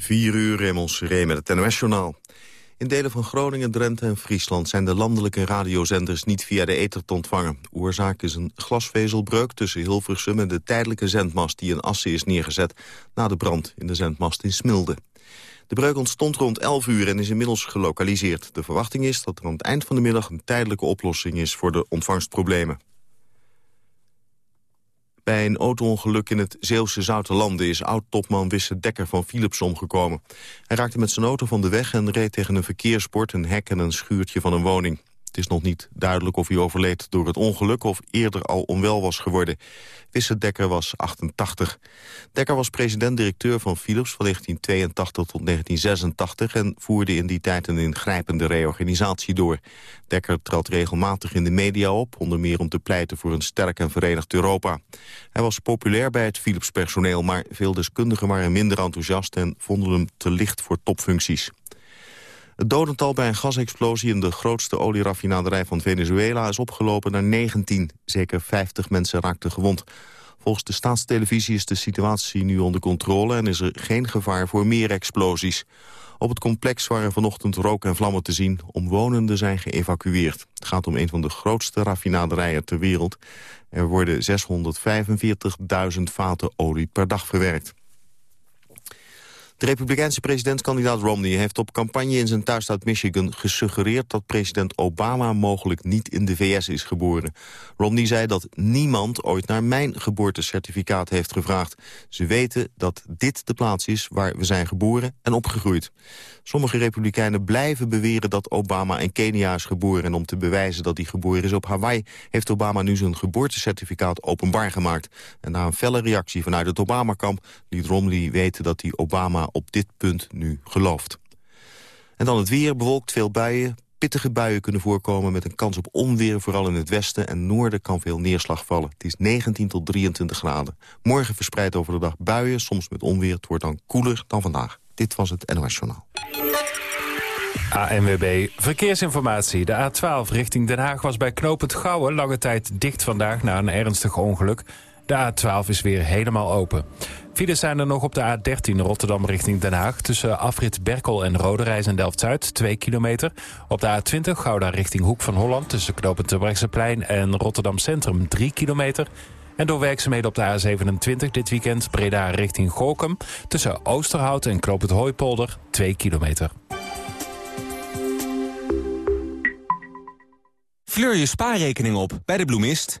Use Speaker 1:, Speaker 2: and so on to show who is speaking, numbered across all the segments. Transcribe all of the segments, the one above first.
Speaker 1: 4 uur, Raymond Seré met het NOS-journaal. In delen van Groningen, Drenthe en Friesland zijn de landelijke radiozenders niet via de ether te ontvangen. Oorzaak is een glasvezelbreuk tussen Hilversum en de tijdelijke zendmast die in Assen is neergezet na de brand in de zendmast in Smilde. De breuk ontstond rond 11 uur en is inmiddels gelokaliseerd. De verwachting is dat er aan het eind van de middag een tijdelijke oplossing is voor de ontvangstproblemen. Bij een auto-ongeluk in het Zeeuwse Zoutelanden is oud-topman Wisse Dekker van Philips omgekomen. Hij raakte met zijn auto van de weg en reed tegen een verkeersbord, een hek en een schuurtje van een woning. Het is nog niet duidelijk of hij overleed door het ongeluk of eerder al onwel was geworden. Wisse Dekker was 88. Dekker was president-directeur van Philips van 1982 tot 1986... en voerde in die tijd een ingrijpende reorganisatie door. Dekker trad regelmatig in de media op, onder meer om te pleiten voor een sterk en verenigd Europa. Hij was populair bij het Philips-personeel, maar veel deskundigen waren minder enthousiast... en vonden hem te licht voor topfuncties. Het dodental bij een gasexplosie in de grootste olieraffinaderij van Venezuela is opgelopen naar 19. Zeker 50 mensen raakten gewond. Volgens de staatstelevisie is de situatie nu onder controle en is er geen gevaar voor meer explosies. Op het complex waren vanochtend rook en vlammen te zien. Omwonenden zijn geëvacueerd. Het gaat om een van de grootste raffinaderijen ter wereld. Er worden 645.000 vaten olie per dag verwerkt. De republikeinse presidentskandidaat Romney heeft op campagne in zijn thuisstaat Michigan gesuggereerd dat president Obama mogelijk niet in de VS is geboren. Romney zei dat niemand ooit naar mijn geboortecertificaat heeft gevraagd. Ze weten dat dit de plaats is waar we zijn geboren en opgegroeid. Sommige republikeinen blijven beweren dat Obama in Kenia is geboren... en om te bewijzen dat hij geboren is op Hawaii... heeft Obama nu zijn geboortecertificaat openbaar gemaakt. En na een felle reactie vanuit het Obama-kamp... liet Romney weten dat hij Obama op dit punt nu gelooft. En dan het weer, bewolkt veel buien. Pittige buien kunnen voorkomen met een kans op onweer... vooral in het westen en noorden kan veel neerslag vallen. Het is 19 tot 23 graden. Morgen verspreid over de dag buien, soms met onweer. Het wordt dan koeler dan vandaag. Dit was het NOS Journaal.
Speaker 2: ANWB Verkeersinformatie. De A12 richting Den Haag was bij knooppunt Gouwen lange tijd dicht vandaag na een ernstig ongeluk. De A12 is weer helemaal open. Files zijn er nog op de A13 Rotterdam richting Den Haag... tussen afrit Berkel en Roderijs en Delft-Zuid, 2 kilometer. Op de A20 Gouda richting Hoek van Holland... tussen knooppunt Terbrechtseplein en Rotterdam Centrum, 3 kilometer. En door werkzaamheden op de A27 dit weekend Breda richting Gorkum... tussen Oosterhout en knooppunt Hooipolder, 2 kilometer.
Speaker 3: Fleur je spaarrekening op bij de bloemist.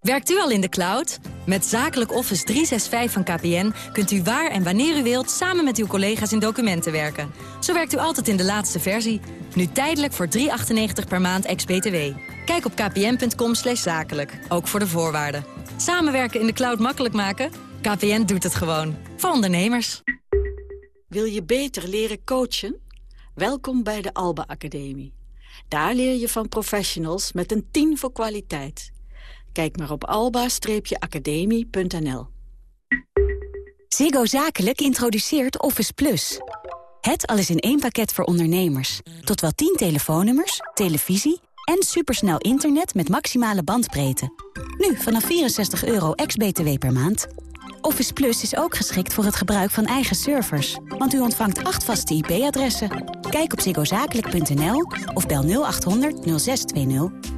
Speaker 4: Werkt u al in de cloud? Met Zakelijk Office 365 van KPN kunt u waar en wanneer u wilt... samen met uw collega's in documenten werken. Zo werkt u altijd in de laatste versie. Nu tijdelijk voor 3,98 per maand ex-BTW. Kijk op kpn.com zakelijk, ook voor de voorwaarden. Samenwerken in de cloud makkelijk maken? KPN doet het gewoon. Voor ondernemers.
Speaker 5: Wil je beter leren coachen? Welkom bij de Alba Academie. Daar leer je van professionals met een 10 voor kwaliteit... Kijk maar op alba-academie.nl.
Speaker 6: Ziggo Zakelijk introduceert Office Plus. Het alles in één pakket voor ondernemers. Tot wel 10 telefoonnummers, televisie en supersnel internet met maximale bandbreedte. Nu vanaf 64 euro ex-BTW per maand. Office Plus is ook geschikt voor het gebruik van eigen servers. Want u ontvangt acht vaste IP-adressen. Kijk op ziggozakelijk.nl of bel 0800 0620.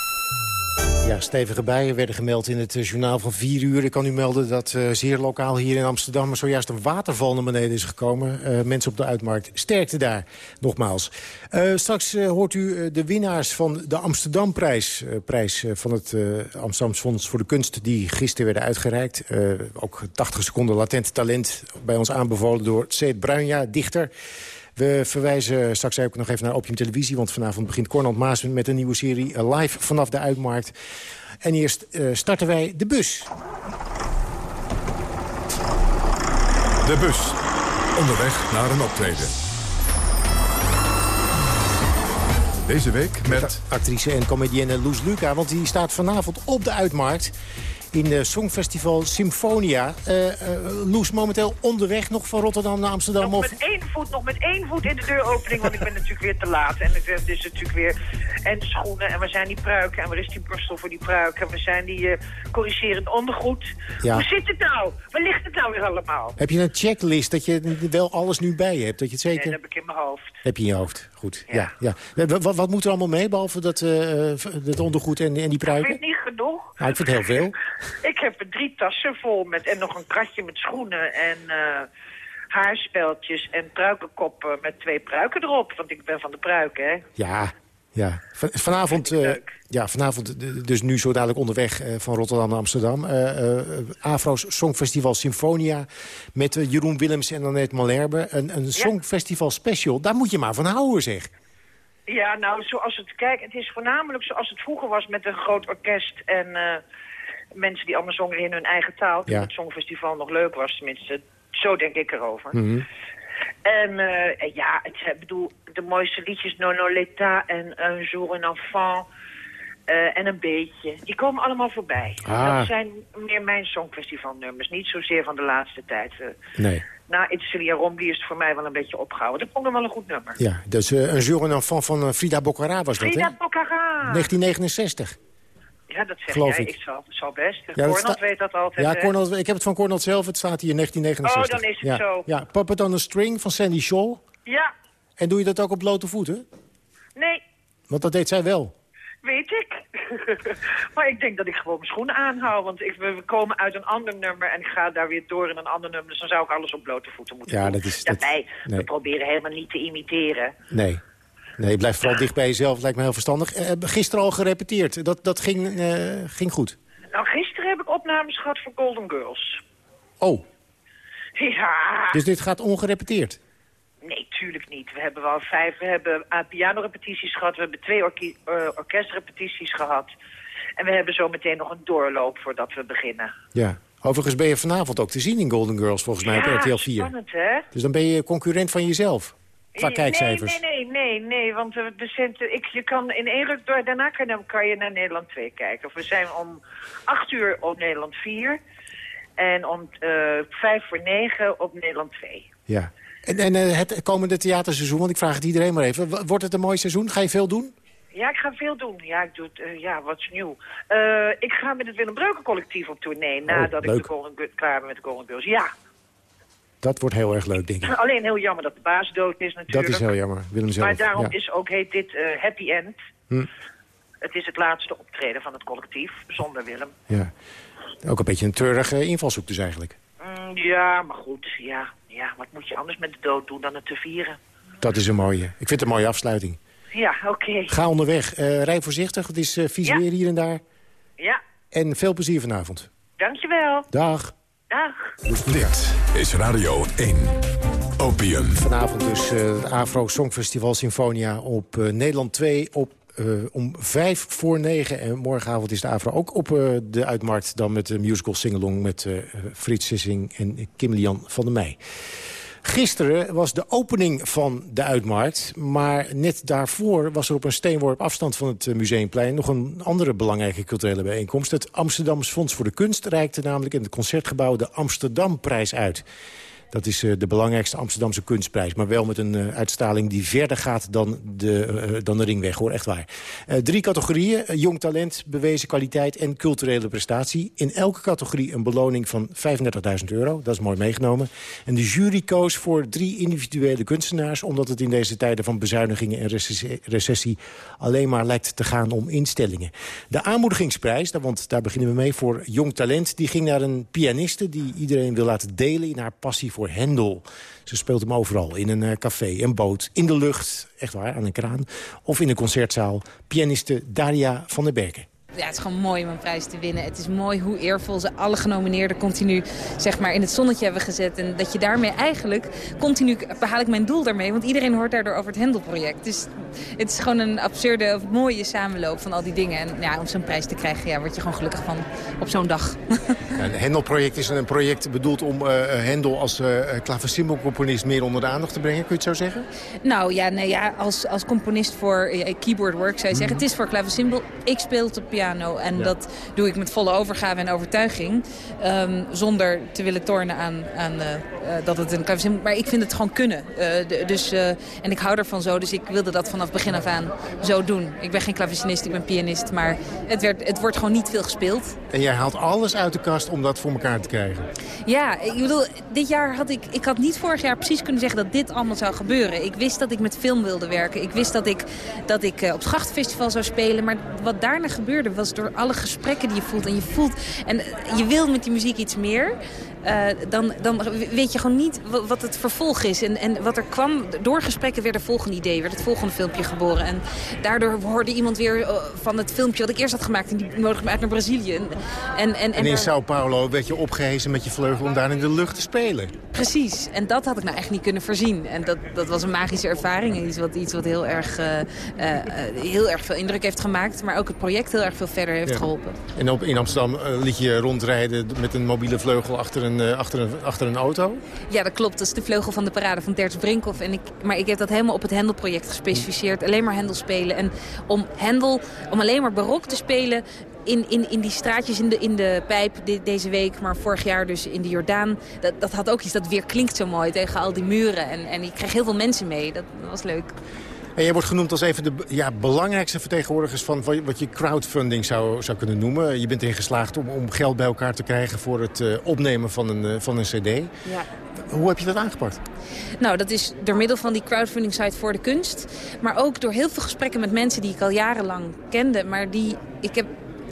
Speaker 7: Ja, stevige bijen werden gemeld in het eh, journaal van 4 uur. Ik kan u melden dat uh, zeer lokaal hier in Amsterdam... zojuist een waterval naar beneden is gekomen. Uh, mensen op de uitmarkt. Sterkte daar, nogmaals. Straks hoort u de winnaars van de Amsterdamprijs. prijs van het Amsterdams Fonds voor de Kunst... die gisteren werden uitgereikt. ook 80 seconden latent talent bij ons aanbevolen door Seet Bruinja, dichter... We verwijzen straks ook nog even naar Opium Televisie... want vanavond begint Cornel Maas met een nieuwe serie eh, live vanaf de Uitmarkt. En eerst uh, starten wij de bus.
Speaker 8: De bus. Onderweg naar een optreden. Deze week met...
Speaker 7: Actrice en comedienne Loes Luca, want die staat vanavond op de Uitmarkt in de Songfestival Symfonia. Uh, uh, Loes, momenteel onderweg nog van Rotterdam naar Amsterdam?
Speaker 9: Nog, met één voet, nog met één voet in de deuropening, want ik ben natuurlijk weer te laat. En het is natuurlijk weer... En schoenen, en we zijn die pruiken, en waar is die borstel voor die pruiken? En we zijn die uh, corrigerend ondergoed. Ja. Hoe zit het nou? Waar ligt het nou weer allemaal?
Speaker 7: Heb je een checklist dat je wel alles nu bij hebt? Dat je het zeker...
Speaker 9: Nee, dat heb ik in mijn hoofd.
Speaker 7: Heb je in je hoofd, goed. Ja. ja, ja. Wat, wat, moet er allemaal mee, behalve dat, dat ondergoed en, en die pruiken?
Speaker 9: Ik niet genoeg.
Speaker 7: Nou, ik vind heel veel.
Speaker 9: ik heb er drie tassen vol met en nog een kratje met schoenen en uh, haarspeltjes en pruikenkoppen met twee pruiken erop. Want ik ben van de pruiken, hè?
Speaker 7: Ja, ja. Van, vanavond, uh, ja, vanavond dus nu zo dadelijk onderweg uh, van Rotterdam naar Amsterdam. Afro's Songfestival Symfonia met Jeroen Willems en Annette Malherbe. Een, een ja. songfestival special, daar moet je maar van houden, zeg.
Speaker 9: Ja, nou, zoals het... Kijk, het is voornamelijk zoals het vroeger was met een groot orkest en uh, mensen die allemaal zongen in hun eigen taal. Toen ja. het Songfestival nog leuk was, tenminste. Zo denk ik erover.
Speaker 7: Mm -hmm.
Speaker 9: En uh, ja, het, ik bedoel, de mooiste liedjes Nono l'État en Un jour un enfant... Uh, en een beetje. Die komen allemaal voorbij.
Speaker 7: Ah.
Speaker 9: Dat zijn meer mijn songfestivalnummers. Niet zozeer van de laatste tijd. Uh,
Speaker 7: nee.
Speaker 9: Na Itzelia Rombly is het voor mij wel een beetje opgehouden. Dat vond ik wel een goed nummer.
Speaker 7: Ja, dus uh, een jour en enfant van uh, Frida Boccara was
Speaker 9: Frida
Speaker 7: dat, hè?
Speaker 9: Frida Boccara.
Speaker 7: 1969.
Speaker 9: Ja, dat zeg
Speaker 7: Geloof
Speaker 9: jij.
Speaker 7: Ik.
Speaker 9: Ik zal, zal best. Ja, Cornel weet dat altijd.
Speaker 7: Ja, Cornel, ik heb het van Cornel zelf. Het staat hier in 1969.
Speaker 9: Oh, dan is het
Speaker 7: ja.
Speaker 9: zo.
Speaker 7: Ja, Puppet on a String van Sandy Shaw.
Speaker 9: Ja.
Speaker 7: En doe je dat ook op blote voeten?
Speaker 9: Nee.
Speaker 7: Want dat deed zij wel.
Speaker 9: Weet ik. maar ik denk dat ik gewoon mijn schoenen aanhoud. Want ik, we komen uit een ander nummer en ik ga daar weer door in een ander nummer. Dus dan zou ik alles op blote voeten moeten
Speaker 7: ja,
Speaker 9: doen.
Speaker 7: Dat is,
Speaker 9: Daarbij,
Speaker 7: dat, nee.
Speaker 9: we proberen helemaal niet te imiteren.
Speaker 7: Nee. Nee, blijf vooral dicht bij jezelf. Lijkt me heel verstandig. Uh, gisteren al gerepeteerd. Dat, dat ging, uh, ging goed.
Speaker 9: Nou, gisteren heb ik opnames gehad voor Golden Girls.
Speaker 7: Oh.
Speaker 9: Ja.
Speaker 7: Dus dit gaat ongerepeteerd?
Speaker 9: Nee, tuurlijk niet. We hebben wel vijf, we hebben uh, pianorepetities gehad, we hebben twee orke uh, orkestrepetities gehad. En we hebben zo meteen nog een doorloop voordat we beginnen.
Speaker 7: Ja. Overigens ben je vanavond ook te zien in Golden Girls, volgens mij,
Speaker 9: ja,
Speaker 7: op RTL 4.
Speaker 9: spannend, hè?
Speaker 7: Dus dan ben je concurrent van jezelf, qua
Speaker 9: nee,
Speaker 7: kijkcijfers.
Speaker 9: Nee, nee, nee, nee, want uh, de centen, ik, je kan in één ruk door, daarna kan, kan je naar Nederland 2 kijken. Of we zijn om acht uur op Nederland 4 en om vijf voor negen op Nederland 2.
Speaker 7: Ja. En, en uh, het komende theaterseizoen, want ik vraag het iedereen maar even. Wordt het een mooi seizoen? Ga je veel doen?
Speaker 9: Ja, ik ga veel doen. Ja, ik doe het, uh, ja, wat is nieuw? Uh, ik ga met het Willem Breuken collectief op tournee, nadat
Speaker 7: leuk.
Speaker 9: ik de Golden, klaar ben met de Golden Girls. Ja.
Speaker 7: Dat wordt heel erg leuk, denk ik.
Speaker 9: Alleen heel jammer dat de baas dood is natuurlijk.
Speaker 7: Dat is heel jammer, Willem zelf.
Speaker 9: Maar daarom
Speaker 7: ja.
Speaker 9: is ook, heet dit Happy End.
Speaker 7: Hm.
Speaker 9: Het is het laatste optreden van het collectief, zonder Willem.
Speaker 7: Ja. Ook een beetje een treurige invalshoek dus eigenlijk.
Speaker 9: Mm, ja, maar goed, ja. Ja, wat moet je anders met de dood doen dan het te vieren?
Speaker 7: Dat is een mooie. Ik vind het een mooie afsluiting.
Speaker 9: Ja, oké. Okay.
Speaker 7: Ga onderweg. Uh, rij voorzichtig. Het is uh, vies
Speaker 9: ja.
Speaker 7: weer hier en daar.
Speaker 9: Ja.
Speaker 7: En veel plezier vanavond.
Speaker 9: Dankjewel.
Speaker 7: Dag.
Speaker 9: Dag.
Speaker 8: Dit is Radio 1. Opium.
Speaker 7: Vanavond dus uh, het Afro Songfestival Symfonia op Nederland 2 op uh, om vijf voor negen. En morgenavond is de AVRO ook op uh, de Uitmarkt... dan met de musical singalong met uh, Frits Sissing en Kim Lian van der Meij. Gisteren was de opening van de Uitmarkt. Maar net daarvoor was er op een steenworp afstand van het Museumplein... nog een andere belangrijke culturele bijeenkomst. Het Amsterdams Fonds voor de Kunst reikte namelijk in het Concertgebouw... de Amsterdamprijs uit. Dat is uh, de belangrijkste Amsterdamse kunstprijs. Maar wel met een uh, uitstaling die verder gaat dan de, uh, dan de ringweg, hoor. Echt waar. drie categorieën. jong talent, bewezen kwaliteit en culturele prestatie. In elke categorie een beloning van 35.000 euro. Dat is mooi meegenomen. En de jury koos voor drie individuele kunstenaars... omdat het in deze tijden van bezuinigingen en recessie... alleen maar lijkt te gaan om instellingen. De aanmoedigingsprijs, want daar beginnen we mee... voor jong talent, die ging naar een pianiste... die iedereen wil laten delen in haar passie voor voor Hendel. Ze speelt hem overal. In een uh, café, een boot, in de lucht, echt waar, aan een kraan. Of in een concertzaal. Pianiste Daria van der Berken.
Speaker 10: Ja, het is gewoon mooi om een prijs te winnen. Het is mooi hoe eervol ze alle genomineerden continu zeg maar, in het zonnetje hebben gezet. En dat je daarmee eigenlijk continu behaal ik mijn doel daarmee. Want iedereen hoort daardoor over het Hendelproject. Dus het is gewoon een absurde, mooie samenloop van al die dingen. En ja, om zo'n prijs te krijgen, ja, word je gewoon gelukkig van op zo'n dag.
Speaker 7: Ja, het Hendelproject is een project bedoeld om uh, Hendel als uh, clavecimbalcomponist meer onder de aandacht te brengen. Kun je het zo zeggen?
Speaker 10: Nou ja, nee, ja als, als componist voor uh, keyboard work zou je zeggen. Mhm. Het is voor clavecimbal. Ik speel het op piano en dat doe ik met volle overgave en overtuiging. Um, zonder te willen tornen aan, aan dat het een clavecimbal... Maar ik vind het gewoon kunnen. De, dus, en ik hou ervan zo, dus ik wilde dat vanaf begin af aan zo doen. Ik ben geen clavecinist, ik ben pianist, maar het, werd, het wordt gewoon niet veel gespeeld.
Speaker 7: En jij haalt alles uit de kast om dat voor elkaar te krijgen?
Speaker 10: Ja, ik bedoel, dit jaar had ik... Ik had niet vorig jaar precies kunnen zeggen dat dit allemaal zou gebeuren. Ik wist dat ik met film wilde werken. Ik wist dat ik, dat ik op het Grachtfestival zou spelen. Maar wat daarna gebeurde was door alle gesprekken die je voelt. En je voelt... En je wil met die muziek iets meer. Uh, dan, dan weet je gewoon niet wat het vervolg is. En, en wat er kwam, door gesprekken werd het volgende idee, werd het volgende filmpje geboren. En daardoor hoorde iemand weer uh, van het filmpje wat ik eerst had gemaakt. En die nodigde me uit naar Brazilië. En,
Speaker 7: en, en, en in Sao Paulo werd je opgehezen met je vleugel om daar in de lucht te spelen.
Speaker 10: Precies. En dat had ik nou echt niet kunnen voorzien. En dat, dat was een magische ervaring. Iets wat, iets wat heel, erg, uh, heel erg veel indruk heeft gemaakt. Maar ook het project heel erg veel verder heeft ja. geholpen.
Speaker 7: En op, in Amsterdam liet je rondrijden met een mobiele vleugel achter een een, achter, een, achter een auto?
Speaker 10: Ja, dat klopt. Dat is de vleugel van de parade van Terts Brinkhoff. En ik, maar ik heb dat helemaal op het Hendelproject gespecificeerd. Alleen maar Hendel spelen. En om Hendel, om alleen maar barok te spelen... In, in, in die straatjes in de, in de pijp de, deze week, maar vorig jaar dus in de Jordaan. Dat, dat had ook iets, dat weer klinkt zo mooi tegen al die muren. En, en ik kreeg heel veel mensen mee. Dat was leuk.
Speaker 7: En jij wordt genoemd als een van de ja, belangrijkste vertegenwoordigers... van wat je crowdfunding zou, zou kunnen noemen. Je bent erin geslaagd om, om geld bij elkaar te krijgen... voor het uh, opnemen van een, uh, van een cd. Ja. Hoe heb je dat aangepakt?
Speaker 10: Nou, dat is door middel van die crowdfunding site voor de kunst. Maar ook door heel veel gesprekken met mensen die ik al jarenlang kende. Maar die, ik heb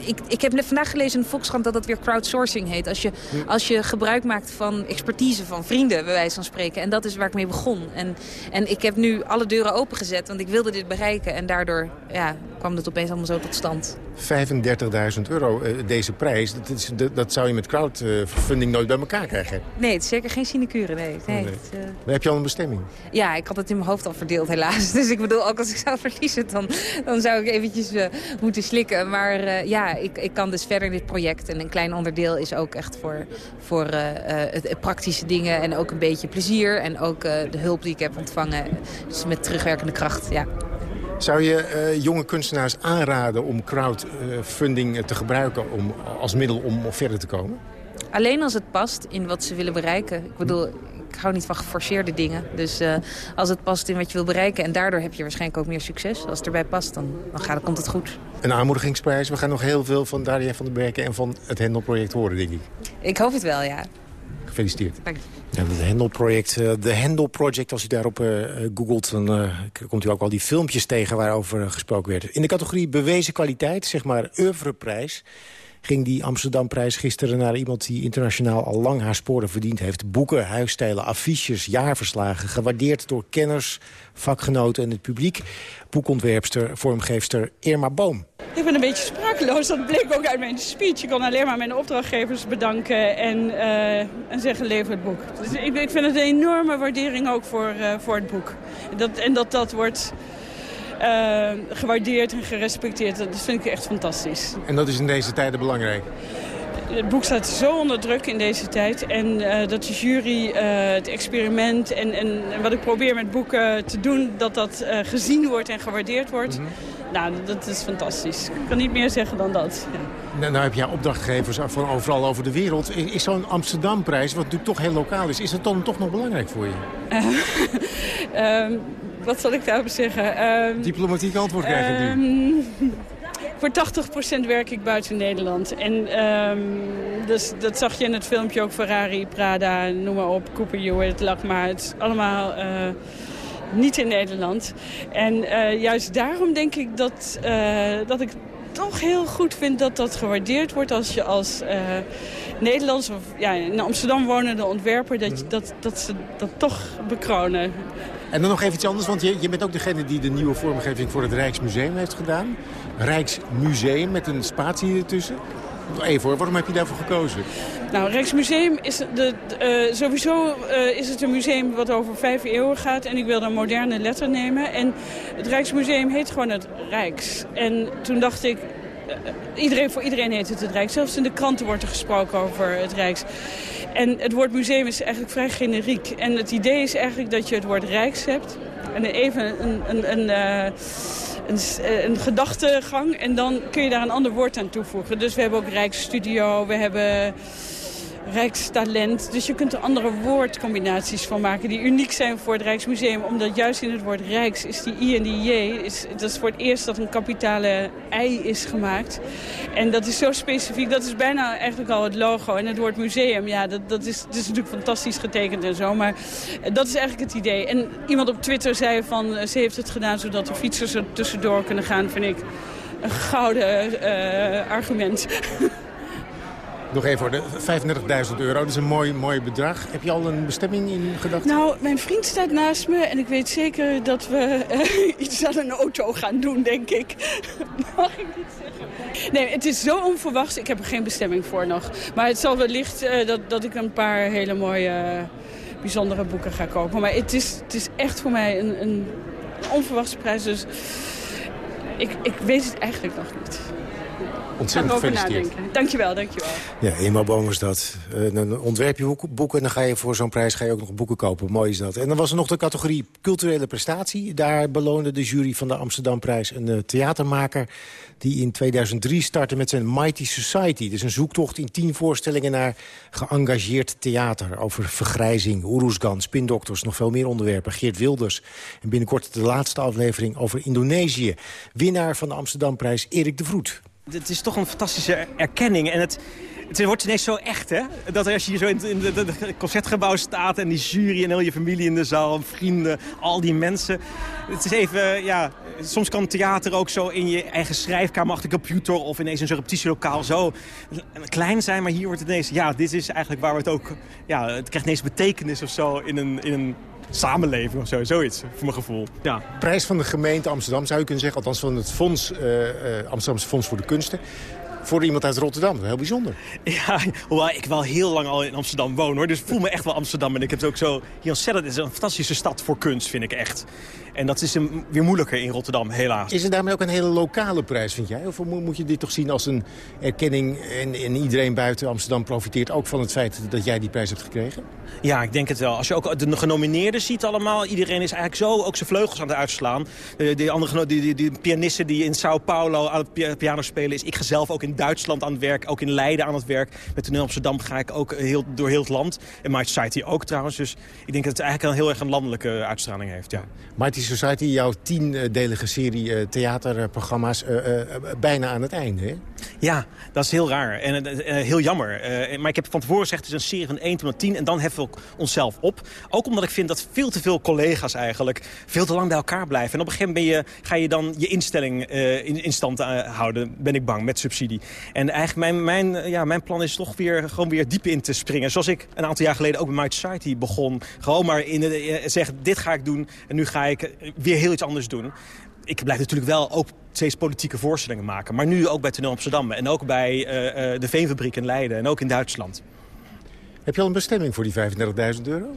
Speaker 10: ik, ik heb net vandaag gelezen in de Volkskrant dat dat weer crowdsourcing heet. Als je, als je gebruik maakt van expertise van vrienden, bij wijze van spreken. En dat is waar ik mee begon. En, en ik heb nu alle deuren opengezet, want ik wilde dit bereiken. En daardoor ja, kwam het opeens allemaal zo tot stand.
Speaker 7: 35.000 euro uh, deze prijs, dat, is, dat, dat, zou je met crowdfunding nooit bij elkaar krijgen.
Speaker 10: Nee, het is zeker geen sinecure, nee. nee, nee. Het,
Speaker 7: uh... Heb je al een bestemming?
Speaker 10: Ja, ik had het in mijn hoofd al verdeeld helaas. Dus ik bedoel, ook als ik zou verliezen, dan, dan zou ik eventjes uh, moeten slikken. Maar ja, ik, ik kan dus verder in dit project. En een klein onderdeel is ook echt voor, voor het praktische dingen en ook een beetje plezier. En ook de hulp die ik heb ontvangen, dus met terugwerkende kracht, ja.
Speaker 7: Zou je uh, jonge kunstenaars aanraden om crowdfunding te gebruiken om, als middel om verder te komen?
Speaker 10: Alleen als het past in wat ze willen bereiken. Ik bedoel, ik hou niet van geforceerde dingen. Dus uh, als het past in wat je wil bereiken... en daardoor heb je waarschijnlijk ook meer succes. Als het erbij past, dan, dan gaat, komt het goed.
Speaker 7: Een aanmoedigingsprijs. We gaan nog heel veel van Daria van den Berken... en van het Hendelproject horen, denk ik.
Speaker 10: Ik hoop het wel, ja.
Speaker 7: Gefeliciteerd.
Speaker 10: Dank je.
Speaker 7: Ja, het Hendel-project, de Hendel-project, als u daarop uh, googelt... dan uh, komt u ook al die filmpjes tegen waarover gesproken werd. In de categorie bewezen kwaliteit, zeg maar oeuvreprijs ging die Amsterdamprijs gisteren naar iemand die internationaal al lang haar sporen verdiend heeft. Boeken, huisstijlen, affiches, jaarverslagen, gewaardeerd door kenners, vakgenoten en het publiek. Boekontwerpster, vormgeefster Irma Boom.
Speaker 11: Ik ben een beetje sprakeloos, dat bleek ook uit mijn speech. Ik kon alleen maar mijn opdrachtgevers bedanken en, uh, en zeggen lever het boek. Dus ik, ik, vind het een enorme waardering ook voor, uh, voor het boek. Dat, en dat dat wordt uh, gewaardeerd en gerespecteerd. Dat vind ik echt fantastisch.
Speaker 7: En dat is in deze tijden belangrijk?
Speaker 11: Het boek staat zo onder druk in deze tijd. En uh, dat de jury, uh, het experiment en, en wat ik probeer met boeken te doen... dat dat gezien wordt en gewaardeerd wordt. Mm -hmm. Nou, dat is fantastisch. Ik kan niet meer zeggen dan dat. Ja.
Speaker 7: Nou, nou heb jij opdrachtgevers van overal over de wereld. Is, zo'n Amsterdamprijs, wat natuurlijk toch heel lokaal is... is dat dan toch nog belangrijk voor je?
Speaker 11: um, wat zal ik daarop zeggen?
Speaker 7: Um, Diplomatiek antwoord krijgen um, nu.
Speaker 11: Voor 80% werk ik buiten Nederland. En um, dus, dat zag je in het filmpje ook. Ferrari, Prada, noem maar op. Cooper Hewitt, Lakma. Het is allemaal uh, niet in Nederland. En uh, juist daarom denk ik dat, uh, dat ik toch heel goed vind dat dat gewaardeerd wordt als je als Nederlands of ja, in Amsterdam wonende ontwerper... dat, dat, dat ze dat toch bekronen.
Speaker 7: En dan nog even iets anders, want je, je bent ook degene die de nieuwe vormgeving voor het Rijksmuseum heeft gedaan. Rijksmuseum met een spatie ertussen. Even hoor, waarom heb je daarvoor gekozen?
Speaker 11: Nou, Rijksmuseum is de, uh, sowieso uh, is het een museum wat over vijf eeuwen gaat. En ik wilde een moderne letter nemen. En het Rijksmuseum heet gewoon het Rijks. En toen dacht ik, uh, iedereen, voor iedereen heet het het Rijks. Zelfs in de kranten wordt er gesproken over het Rijks. En het woord museum is eigenlijk vrij generiek. En het idee is eigenlijk dat je het woord Rijks hebt. En even een... een, een een, een, gedachtegang en dan kun je daar een ander woord aan toevoegen. Dus we hebben ook Rijksstudio, we hebben Rijkstalent. Dus je kunt er andere woordcombinaties van maken die uniek zijn voor het Rijksmuseum. Omdat juist in het woord Rijks is die I en die J. Is, dat is voor het eerst dat een kapitale I is gemaakt. En dat is zo specifiek. Dat is bijna eigenlijk al het logo. En het woord museum, ja, dat, dat, is, natuurlijk fantastisch getekend en zo. Maar dat is eigenlijk het idee. En iemand op Twitter zei van, eh, ze heeft het gedaan zodat de fietsers er tussendoor kunnen gaan, vind ik een gouden uh, argument.
Speaker 7: Nog even voor de 35.000 euro, dat is een mooi, mooi bedrag. Heb je al een bestemming in gedachten?
Speaker 11: Nou, mijn vriend staat naast me en ik weet zeker dat we uh, iets aan een auto gaan doen, denk ik. Mag ik dit zeggen? Nee, het is zo onverwachts. Ik heb er geen bestemming voor nog. Maar het zal wellicht uh, dat, dat ik een paar hele mooie, uh, bijzondere boeken ga kopen. Maar het is, het is echt voor mij een, een onverwachte prijs. Dus ik, ik weet het eigenlijk nog niet.
Speaker 7: Ontzettend gefeliciteerd.
Speaker 11: Dankjewel, dankjewel.
Speaker 7: Ja, eenmaal boom is dat. Uh, dan ontwerp je boeken en dan ga je voor zo'n prijs ga je ook nog boeken kopen. Mooi is dat. En dan was er nog de categorie culturele prestatie. Daar beloonde de jury van de Amsterdamprijs een uh, theatermaker... die in 2003 startte met zijn Mighty Society. Dus een zoektocht in tien voorstellingen naar geëngageerd theater. Over vergrijzing, Oeroesgan, spindokters, nog veel meer onderwerpen. Geert Wilders. En binnenkort de laatste aflevering over Indonesië. Winnaar van de Amsterdamprijs Erik de Vroet
Speaker 12: het is toch een fantastische erkenning. En het, het wordt ineens zo echt, hè? Dat als je hier zo in, in het concertgebouw staat... en die jury en heel je familie in de zaal, vrienden, al die mensen. Het is even, ja... Soms kan theater ook zo in je eigen schrijfkamer achter de computer... of ineens een repetitielokaal zo klein zijn. Maar hier wordt het ineens... Ja, dit is eigenlijk waar we het ook... Ja, het krijgt ineens betekenis of zo in een, in een samenleving of zo. Zoiets, voor mijn gevoel. Ja.
Speaker 7: Prijs van de gemeente Amsterdam zou je kunnen zeggen. Althans van het fonds, uh, Amsterdamse Fonds voor de Kunsten voor iemand uit Rotterdam. Heel bijzonder.
Speaker 12: Ja, hoewel ik wel heel lang al in Amsterdam woon hoor. Dus voel me echt wel Amsterdam. En ik heb het ook zo... Hier ontzettend is een fantastische stad voor kunst, vind ik echt. En dat is een, weer moeilijker in Rotterdam, helaas.
Speaker 7: Is het daarmee ook een hele lokale prijs, vind jij? Of moet je dit toch zien als een erkenning... en, en iedereen buiten Amsterdam profiteert ook van het feit dat jij die prijs hebt gekregen?
Speaker 12: Ja, ik denk het wel. Als je ook de genomineerden ziet allemaal... iedereen is eigenlijk zo ook zijn vleugels aan het uitslaan. De, die, andere, die, die, die pianisten die in Sao Paulo aan het piano spelen... is ik zelf ook in Duitsland aan het werk, ook in Leiden aan het werk. Met Toneel Amsterdam ga ik ook heel, door heel het land. En Mighty Society ook trouwens. Dus ik denk dat het eigenlijk een heel erg een landelijke uitstraling heeft. Ja.
Speaker 7: Mighty Society, jouw tiendelige serie uh, theaterprogramma's, uh, bijna aan het einde, hè?
Speaker 12: Ja, dat is heel raar en heel jammer. maar ik heb van tevoren gezegd, het is een serie van 1 tot 10 en dan heffen we onszelf op. Ook omdat ik vind dat veel te veel collega's eigenlijk veel te lang bij elkaar blijven. En op een gegeven moment ben je, ga je dan je instelling in, in, stand houden, ben ik bang, met subsidie. En eigenlijk mijn, mijn, ja, mijn plan is toch weer, gewoon weer diep in te springen. Zoals ik een aantal jaar geleden ook bij My Society begon. Gewoon maar in zeggen, dit ga ik doen en nu ga ik weer heel iets anders doen. Ik blijf natuurlijk wel ook steeds politieke voorstellingen maken. Maar nu ook bij Toneel Amsterdam en ook bij uh, uh, de Veenfabriek in Leiden en ook in Duitsland.
Speaker 7: Heb je al een bestemming voor die 35.000 euro?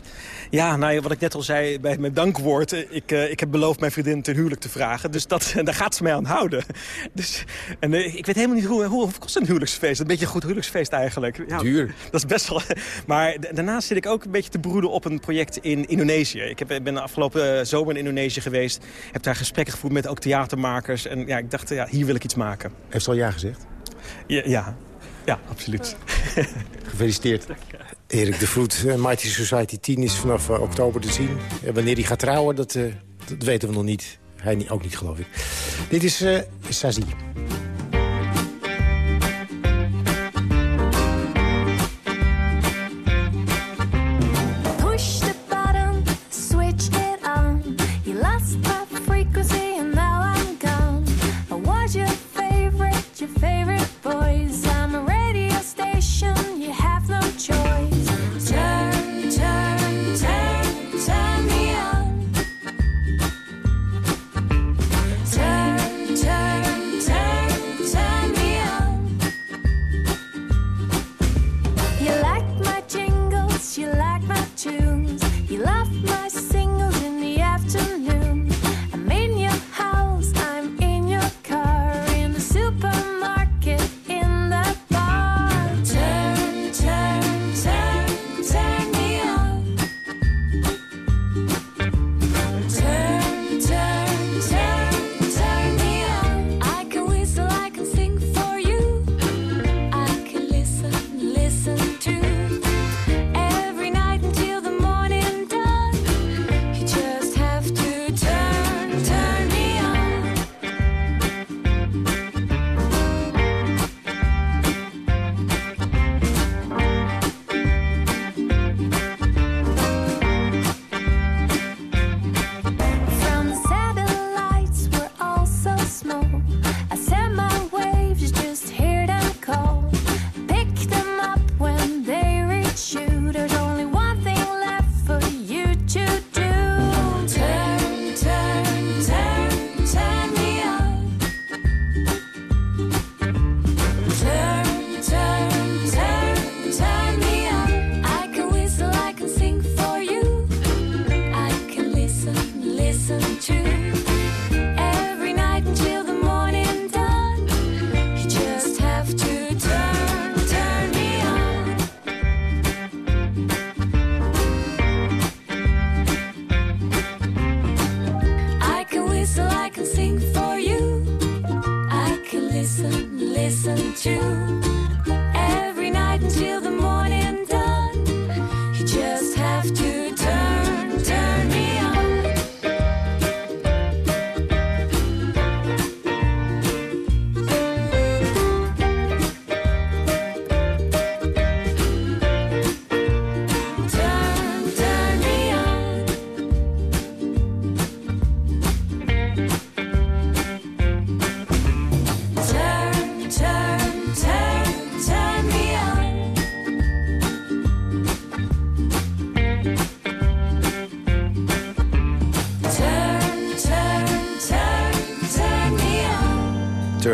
Speaker 12: Ja, nou, wat ik net al zei bij mijn dankwoord. Ik, uh, ik heb beloofd mijn vriendin ten huwelijk te vragen. Dus dat, daar gaat ze mij aan houden. Dus, en uh, ik weet helemaal niet hoe, hoe kost een huwelijksfeest. Een beetje een goed huwelijksfeest eigenlijk.
Speaker 7: Ja, Duur.
Speaker 12: Dat is best wel... Maar daarnaast zit ik ook een beetje te broeden op een project in Indonesië. Ik heb, ben afgelopen uh, zomer in Indonesië geweest. Heb daar gesprekken gevoerd met ook theatermakers. En ja, ik dacht, ja, hier wil ik iets maken.
Speaker 7: Heeft ze al ja gezegd?
Speaker 12: Ja, ja. Ja, absoluut.
Speaker 7: Gefeliciteerd. Erik de Vroet, uh, Mighty Society 10 is vanaf uh, oktober te zien. Uh, wanneer hij gaat trouwen, dat, dat, weten we nog niet. Hij ook niet, geloof ik. Dit is Sazie.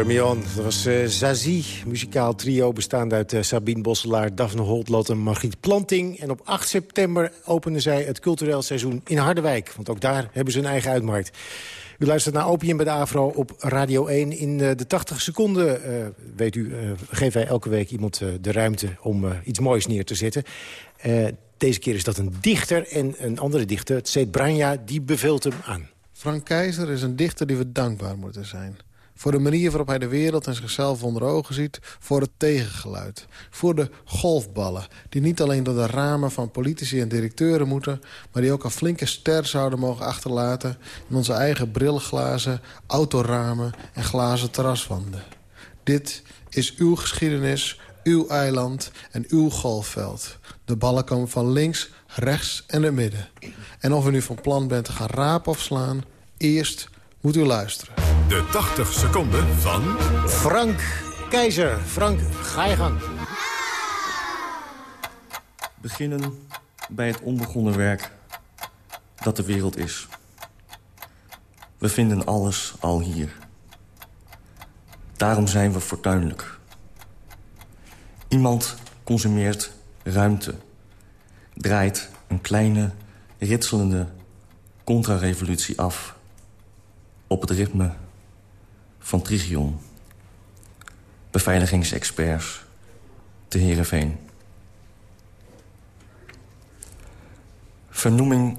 Speaker 7: Dat was uh, Zazie, muzikaal trio bestaande uit uh, Sabine Bosselaar, Daphne Holtlot en Margriet Planting. En op 8 september openen zij het cultureel seizoen in Harderwijk. Want ook daar hebben ze een eigen uitmarkt. U luistert naar Opium bij de Avro op Radio 1. In uh, de 80 seconden, weet u, geven wij elke week iemand de ruimte om iets moois neer te zetten. deze keer is dat een dichter en een andere dichter, Tseet Branja, die beveelt hem aan.
Speaker 13: Frank Keizer is een dichter die we dankbaar moeten zijn. Voor de manier waarop hij de wereld en zichzelf onder ogen ziet. Voor het tegengeluid. Voor de golfballen. Die niet alleen door de ramen van politici en directeuren moeten... maar die ook een flinke ster zouden mogen achterlaten... in onze eigen brilglazen, autoramen en glazen terraswanden. Dit is uw geschiedenis, uw eiland en uw golfveld. De ballen komen van links, rechts en het midden. En of u nu van plan bent te gaan rapen of slaan... eerst moet u luisteren.
Speaker 8: De 80 seconden van...
Speaker 7: Frank Keizer. Frank, ga je gang.
Speaker 14: Beginnen bij het onbegonnen werk dat de wereld is. We vinden alles al hier. Daarom zijn we fortuinlijk. Iemand consumeert ruimte. Draait een kleine, ritselende contra-revolutie af op het ritme van Trigion. Beveiligingsexperts te Heerenveen. Vernoeming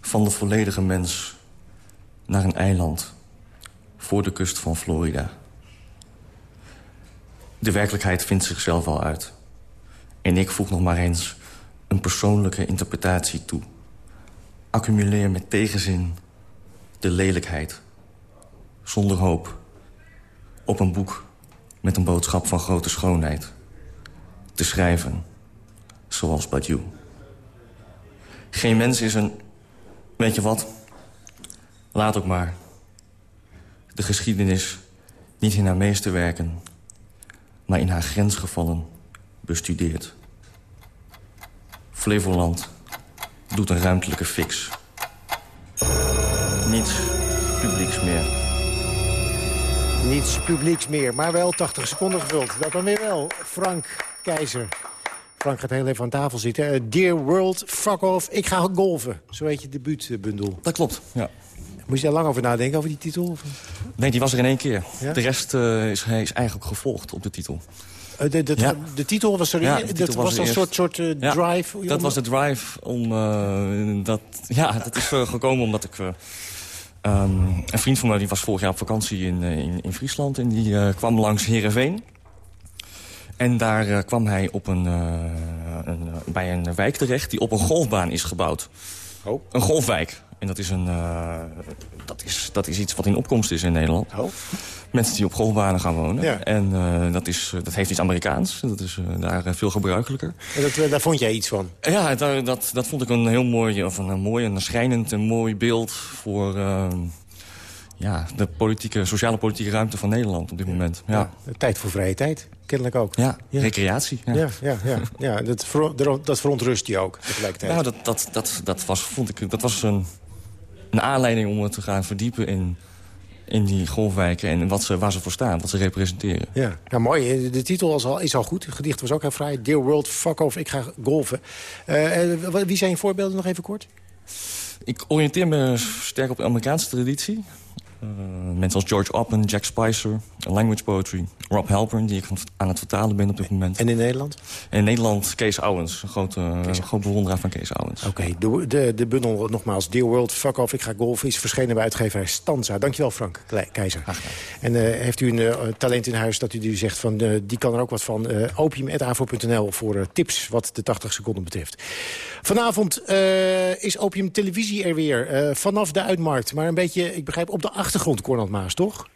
Speaker 14: van de volledige mens naar een eiland voor de kust van Florida. De werkelijkheid vindt zichzelf al uit. En ik voeg nog maar eens een persoonlijke interpretatie toe. Accumuleer met tegenzin de lelijkheid. Zonder hoop. Op een boek met een boodschap van grote schoonheid. Te schrijven. Zoals Badiou. Geen mens is een... Weet je wat? Laat ook maar. De geschiedenis niet in haar meesterwerken... maar in haar grensgevallen bestudeerd. Flevoland doet een ruimtelijke fix niets publieks meer.
Speaker 7: Niets publieks meer, maar wel 80 seconden gevuld. Dat dan weer wel. Frank Keizer. Frank gaat heel even aan tafel zitten. Uh, Dear World, fuck off, ik ga golven. Zo heet je debuutbundel.
Speaker 14: Dat klopt, ja.
Speaker 7: Moest je daar lang over nadenken, over die titel? Of?
Speaker 14: Nee, die was er in één keer. De rest uh, is, is eigenlijk gevolgd op de titel.
Speaker 7: Uh, de, de, ja. de, titel was er. Ja, dat was, was een soort, soort uh, drive.
Speaker 14: Ja, dat was de drive om uh, dat. Ja, dat is gekomen omdat ik Um, een vriend van mij die was vorig jaar op vakantie in, eh, in, in Friesland. En die uh, kwam langs Heerenveen. En daar uh, kwam hij op een, een, bij een wijk terecht die op een golfbaan is gebouwd. Oh. Een golfwijk. En dat is, een, dat, is, dat is iets wat in opkomst is in Nederland. Oh. Mensen die op golfbanen gaan wonen. Ja. En uh, dat, is, dat heeft iets Amerikaans. Dat is uh, daar veel gebruikelijker.
Speaker 7: En dat, daar vond jij iets van?
Speaker 14: Ja, dat, dat, dat vond ik een heel mooi, of een, een mooi, een schrijnend en mooi beeld... voor uh, ja, de politieke, sociale politieke ruimte van Nederland op dit moment. Ja.
Speaker 7: ja. tijd voor vrije tijd, kennelijk ook.
Speaker 14: Ja, recreatie. Ja,
Speaker 7: ja, ja, ja, ja. Dat, ver, dat verontrust je ook tegelijkertijd.
Speaker 14: Nou, dat, dat, dat, dat, was, vond ik, dat was een, een aanleiding om het te gaan verdiepen in in die golfwijken en wat ze, waar ze voor staan, wat ze representeren.
Speaker 7: Ja, ja mooi. De titel is al, is al goed. Het gedicht was ook heel vrij. Dear World, fuck off, ik ga golven. Uh, wie zijn je voorbeelden nog even kort?
Speaker 14: Ik oriënteer me sterk op de Amerikaanse traditie. Uh, mensen als George Oppen, Jack Spicer, Language Poetry, Rob Halpern... die ik aan het vertalen ben op dit moment.
Speaker 7: En in Nederland?
Speaker 14: In Nederland Kees Owens, een grote, Kees. groot bewonderaar van Kees Owens.
Speaker 7: Oké, okay, de, de, de bundel nogmaals, Dear World, Fuck Off, Ik Ga Golfen... is verschenen bij uitgever Stanza. Dankjewel Frank Keizer. En uh, heeft u een uh, talent in huis dat u die zegt van... die kan er ook wat van, opium.avo.nl voor tips wat de 80 seconden betreft. Vanavond is Opium Televisie er weer, vanaf de Uitmarkt. Maar een beetje, ik begrijp, op de achtergrond, Cornald Maas, toch?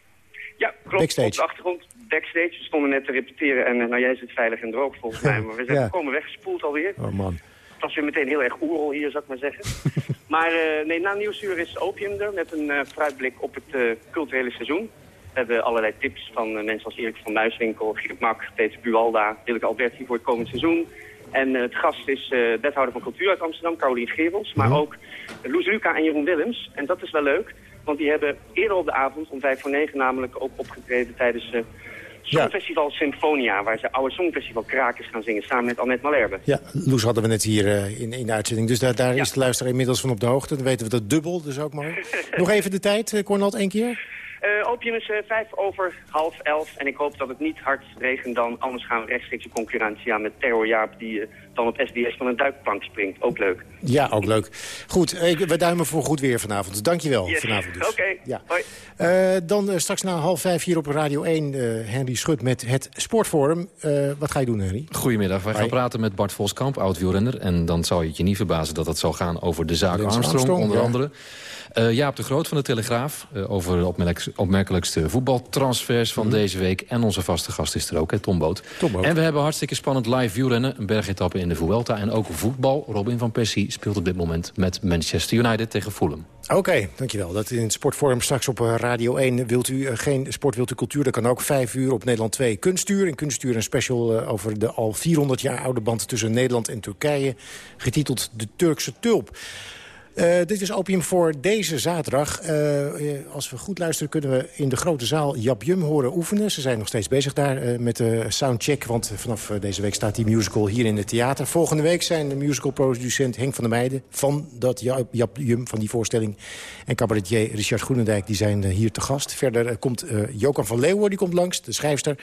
Speaker 15: Ja, klopt. Backstage. Op de achtergrond, backstage. We stonden net te repeteren en nou, jij zit veilig en droog volgens mij. Maar we zijn ja. komen weggespoeld alweer.
Speaker 7: Oh man.
Speaker 15: Het was weer meteen heel erg oerol hier, zou ik maar zeggen. maar uh, nee, na Nieuwsuur is Opium er met een uh, vooruitblik op het uh, culturele seizoen. We hebben allerlei tips van mensen als Erik van Muiswinkel, Gilip Mak, Peter Bualda, Willeke Alberti voor het komend seizoen. En het gast is wethouder van cultuur uit Amsterdam, Carolien Gerels. Maar ook Loes Luca en Jeroen Willems. En dat is wel leuk. Want die hebben eerder op de avond, om vijf voor negen namelijk, ook opgetreden tijdens uh, Songfestival ja. Symfonia. Waar ze oude Songfestival Krakers gaan zingen samen met Annette Malherbe.
Speaker 7: Ja, Loes hadden we net hier uh, in, in de uitzending. Dus daar, daar is de luisteraar inmiddels van op de hoogte. Dan weten we dat dubbel, dus ook mooi. Nog even de tijd, uh, Cornald, één keer.
Speaker 15: Uh, opium is uh, vijf over half elf. En ik hoop dat het niet hard regent dan. Anders gaan we rechtstreeks concurrentie aan met Terror Jaap... die uh, dan op SDS van een duikplank springt. Ook leuk.
Speaker 7: Ja, ook leuk. Goed, we duimen voor goed weer vanavond. Dankjewel yes. vanavond dus.
Speaker 15: Oké,
Speaker 7: ja. dan straks na half vijf hier op Radio 1... Henry Schut met het Sportforum. wat ga je doen, Henry?
Speaker 16: Goedemiddag. Wij gaan praten met Bart Voskamp, oud-wielrenner. En dan zou je het je niet verbazen dat het zal gaan over de zaak Armstrong, Armstrong, onder ja. andere... Uh, Jaap de Groot van de Telegraaf. Uh, over de opmerk opmerkelijkste voetbaltransfers van mm. deze week. En onze vaste gast is er ook, hè, Tom Boot.
Speaker 7: Tom Boot.
Speaker 16: En we hebben hartstikke spannend live wielrennen. Een bergetappe in de Vuelta. En ook voetbal. Robin van Persie speelt op dit moment met Manchester United tegen Fulham.
Speaker 7: Oké, okay, dankjewel. Dat in het sportforum straks op uh, Radio 1. Wilt u geen sport, wilt u cultuur? Dat kan ook vijf uur op Nederland 2. Kunstuur. En Kunstuur een special over de al 400 jaar oude band tussen Nederland en Turkije. Getiteld De Turkse Tulp. Uh, dit is Opium voor deze zaterdag. Uh, als we goed luisteren kunnen we in de grote zaal Jap Jum horen oefenen. Ze zijn nog steeds bezig daar met de soundcheck. Want vanaf deze week staat die musical hier in het theater. Volgende week zijn de musicalproducent Henk van der Meijden... van dat Jap Jum, van die voorstelling. En cabaretier Richard Groenendijk, die zijn hier te gast. Verder komt Jokan van Leeuwen, die komt langs, de schrijfster.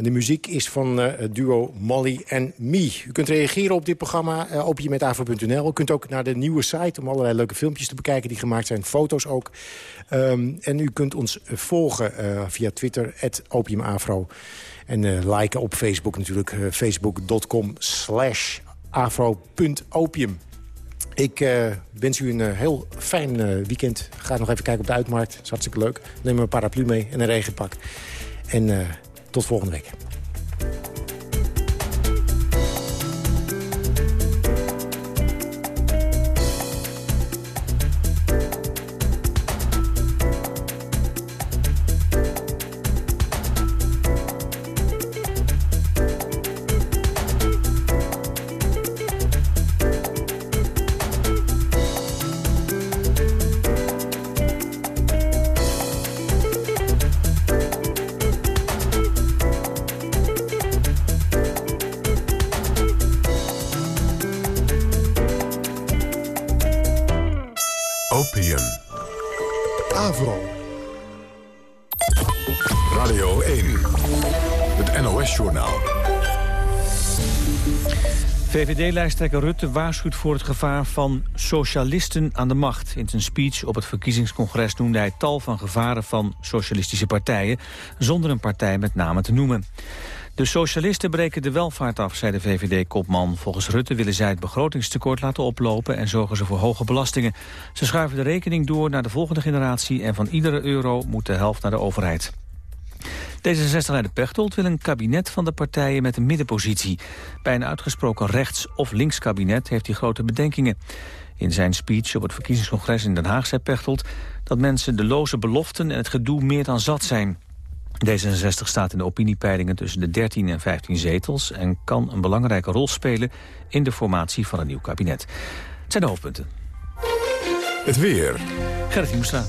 Speaker 7: En de muziek is van uh, het duo Molly en Me. U kunt reageren op dit programma uh, op jemetafro.nl. U kunt ook naar de nieuwe site om allerlei leuke filmpjes te bekijken... die gemaakt zijn, foto's ook. Um, en u kunt ons volgen uh, via Twitter, opiumafro. En liken op Facebook natuurlijk, facebook.com slash afro.opium. Ik wens u een heel fijn weekend. Ga nog even kijken op de uitmarkt. Dat is hartstikke leuk. Neem een paraplu mee en een regenpak. En tot volgende week.
Speaker 17: VVD-lijsttrekker Rutte waarschuwt voor het gevaar van socialisten aan de macht. In zijn speech op het verkiezingscongres noemde hij tal van gevaren van socialistische partijen... zonder een partij met name te noemen. De socialisten breken de welvaart af, zei de VVD-kopman. Volgens Rutte willen zij het begrotingstekort laten oplopen... en zorgen ze voor hoge belastingen. Ze schuiven de rekening door naar de volgende generatie... en van iedere euro moet de helft naar de overheid. D66-leider Pechtold wil een kabinet van de partijen met een middenpositie. Bij een uitgesproken rechts- of links kabinet heeft hij grote bedenkingen. In zijn speech op het verkiezingscongres in Den Haag zei Pechtold... dat mensen de loze beloften en het gedoe meer dan zat zijn. D66 staat in de opiniepeilingen tussen de 13 en 15 zetels... en kan een belangrijke rol spelen in de formatie van een nieuw kabinet. Het zijn de hoofdpunten.
Speaker 8: Het weer.
Speaker 17: Gerrit Hiemstra.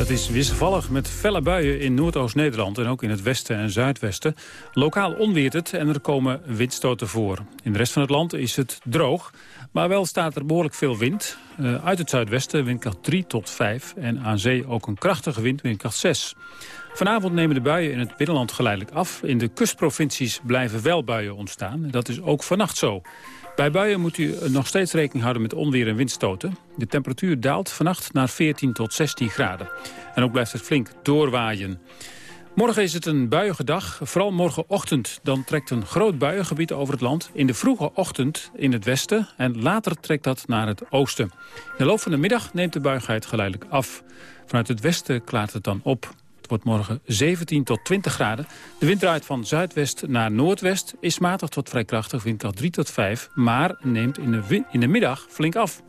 Speaker 18: Het is wisselvallig met felle buien in Noordoost-Nederland en ook in het westen en zuidwesten. Lokaal onweert het en er komen windstoten voor. In de rest van het land is het droog. Maar wel staat er behoorlijk veel wind. Uh, uit het zuidwesten windkracht 3 tot 5. En aan zee ook een krachtige wind, windkracht 6. Vanavond nemen de buien in het binnenland geleidelijk af. In de kustprovincies blijven wel buien ontstaan. Dat is ook vannacht zo. Bij buien moet u nog steeds rekening houden met onweer en windstoten. De temperatuur daalt vannacht naar 14 tot 16 graden. En ook blijft het flink doorwaaien. Morgen is het een buiige dag, vooral morgenochtend. Dan trekt een groot buiengebied over het land. In de vroege ochtend in het westen en later trekt dat naar het oosten. In de loop van de middag neemt de buigheid geleidelijk af. Vanuit het westen klaart het dan op wordt morgen 17 tot 20 graden. De wind draait van zuidwest naar noordwest, is matig tot vrij krachtig, windkracht 3 tot 5, maar neemt in de, in de middag flink af.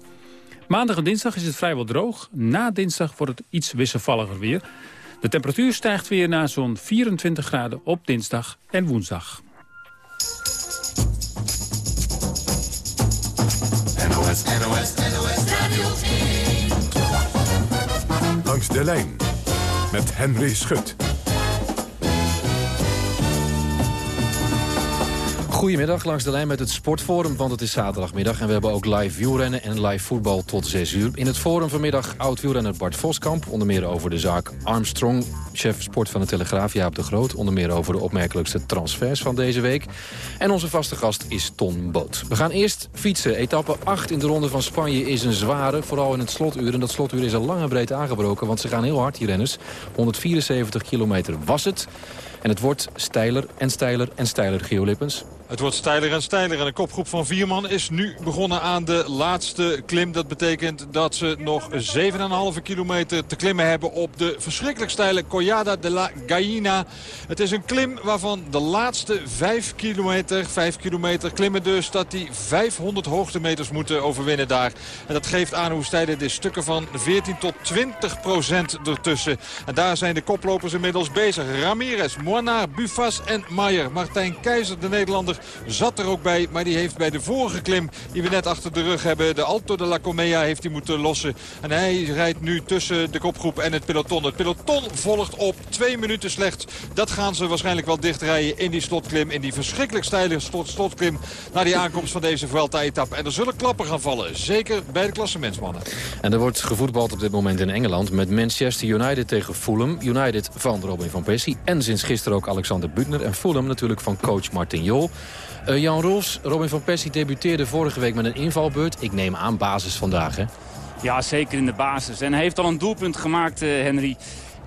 Speaker 18: Maandag en dinsdag is het vrijwel droog. Na dinsdag wordt het iets wisselvalliger weer. De temperatuur stijgt weer naar zo'n 24 graden op dinsdag en woensdag.
Speaker 19: NOS, NOS, NOS Radio Langs de lijn met Henry Schut.
Speaker 16: Goedemiddag, langs de lijn met het Sportforum, want het is zaterdagmiddag... en we hebben ook live wielrennen en live voetbal tot 6 uur. In het forum vanmiddag oud-wielrenner Bart Voskamp... onder meer over de zaak Armstrong, chef sport van de Telegraaf Jaap de Groot... onder meer over de opmerkelijkste transfers van deze week. En onze vaste gast is Ton Boot. We gaan eerst fietsen. Etappe 8 in de Ronde van Spanje is een zware, vooral in het slotuur. En dat slotuur is al lang en breed aangebroken, want ze gaan heel hard, die renners. 174 kilometer was het. En het wordt steiler en steiler en steiler, Geo Lippens.
Speaker 20: Het wordt steiler en steiler. En de kopgroep van vier man is nu begonnen aan de laatste klim. Dat betekent dat ze nog 7,5 kilometer te klimmen hebben op de verschrikkelijk steile Collada de la Gallina. Het is een klim waarvan de laatste 5 kilometer, 5 kilometer klimmen dus... dat die 500 hoogtemeters moeten overwinnen daar. En dat geeft aan hoe stijl het is. Stukken van 14 tot 20 procent ertussen. En daar zijn de koplopers inmiddels bezig. Ramirez, Moana, Bufas en Maier. Martijn Keizer, de Nederlander zat er ook bij. Maar die heeft bij de vorige klim die we net achter de rug hebben... de Alto de la Comea heeft hij moeten lossen. En hij rijdt nu tussen de kopgroep en het peloton. Het peloton volgt op twee minuten slechts. Dat gaan ze waarschijnlijk wel dichtrijden in die slotklim. In die verschrikkelijk steile slotklim naar die aankomst van deze Vuelta-etappe. En er zullen klappen gaan vallen. Zeker bij de klassementsmannen.
Speaker 16: En er wordt gevoetbald op dit moment in Engeland met Manchester United tegen Fulham. United van Robin van Persie en sinds gisteren ook Alexander Butner. En Fulham natuurlijk van coach Martin Jol. Uh, Jan Roels, Robin van Persie debuteerde vorige week met een invalbeurt. Ik neem aan basis vandaag, hè?
Speaker 21: Ja, zeker in de basis. En hij heeft al een doelpunt gemaakt, uh, Henry.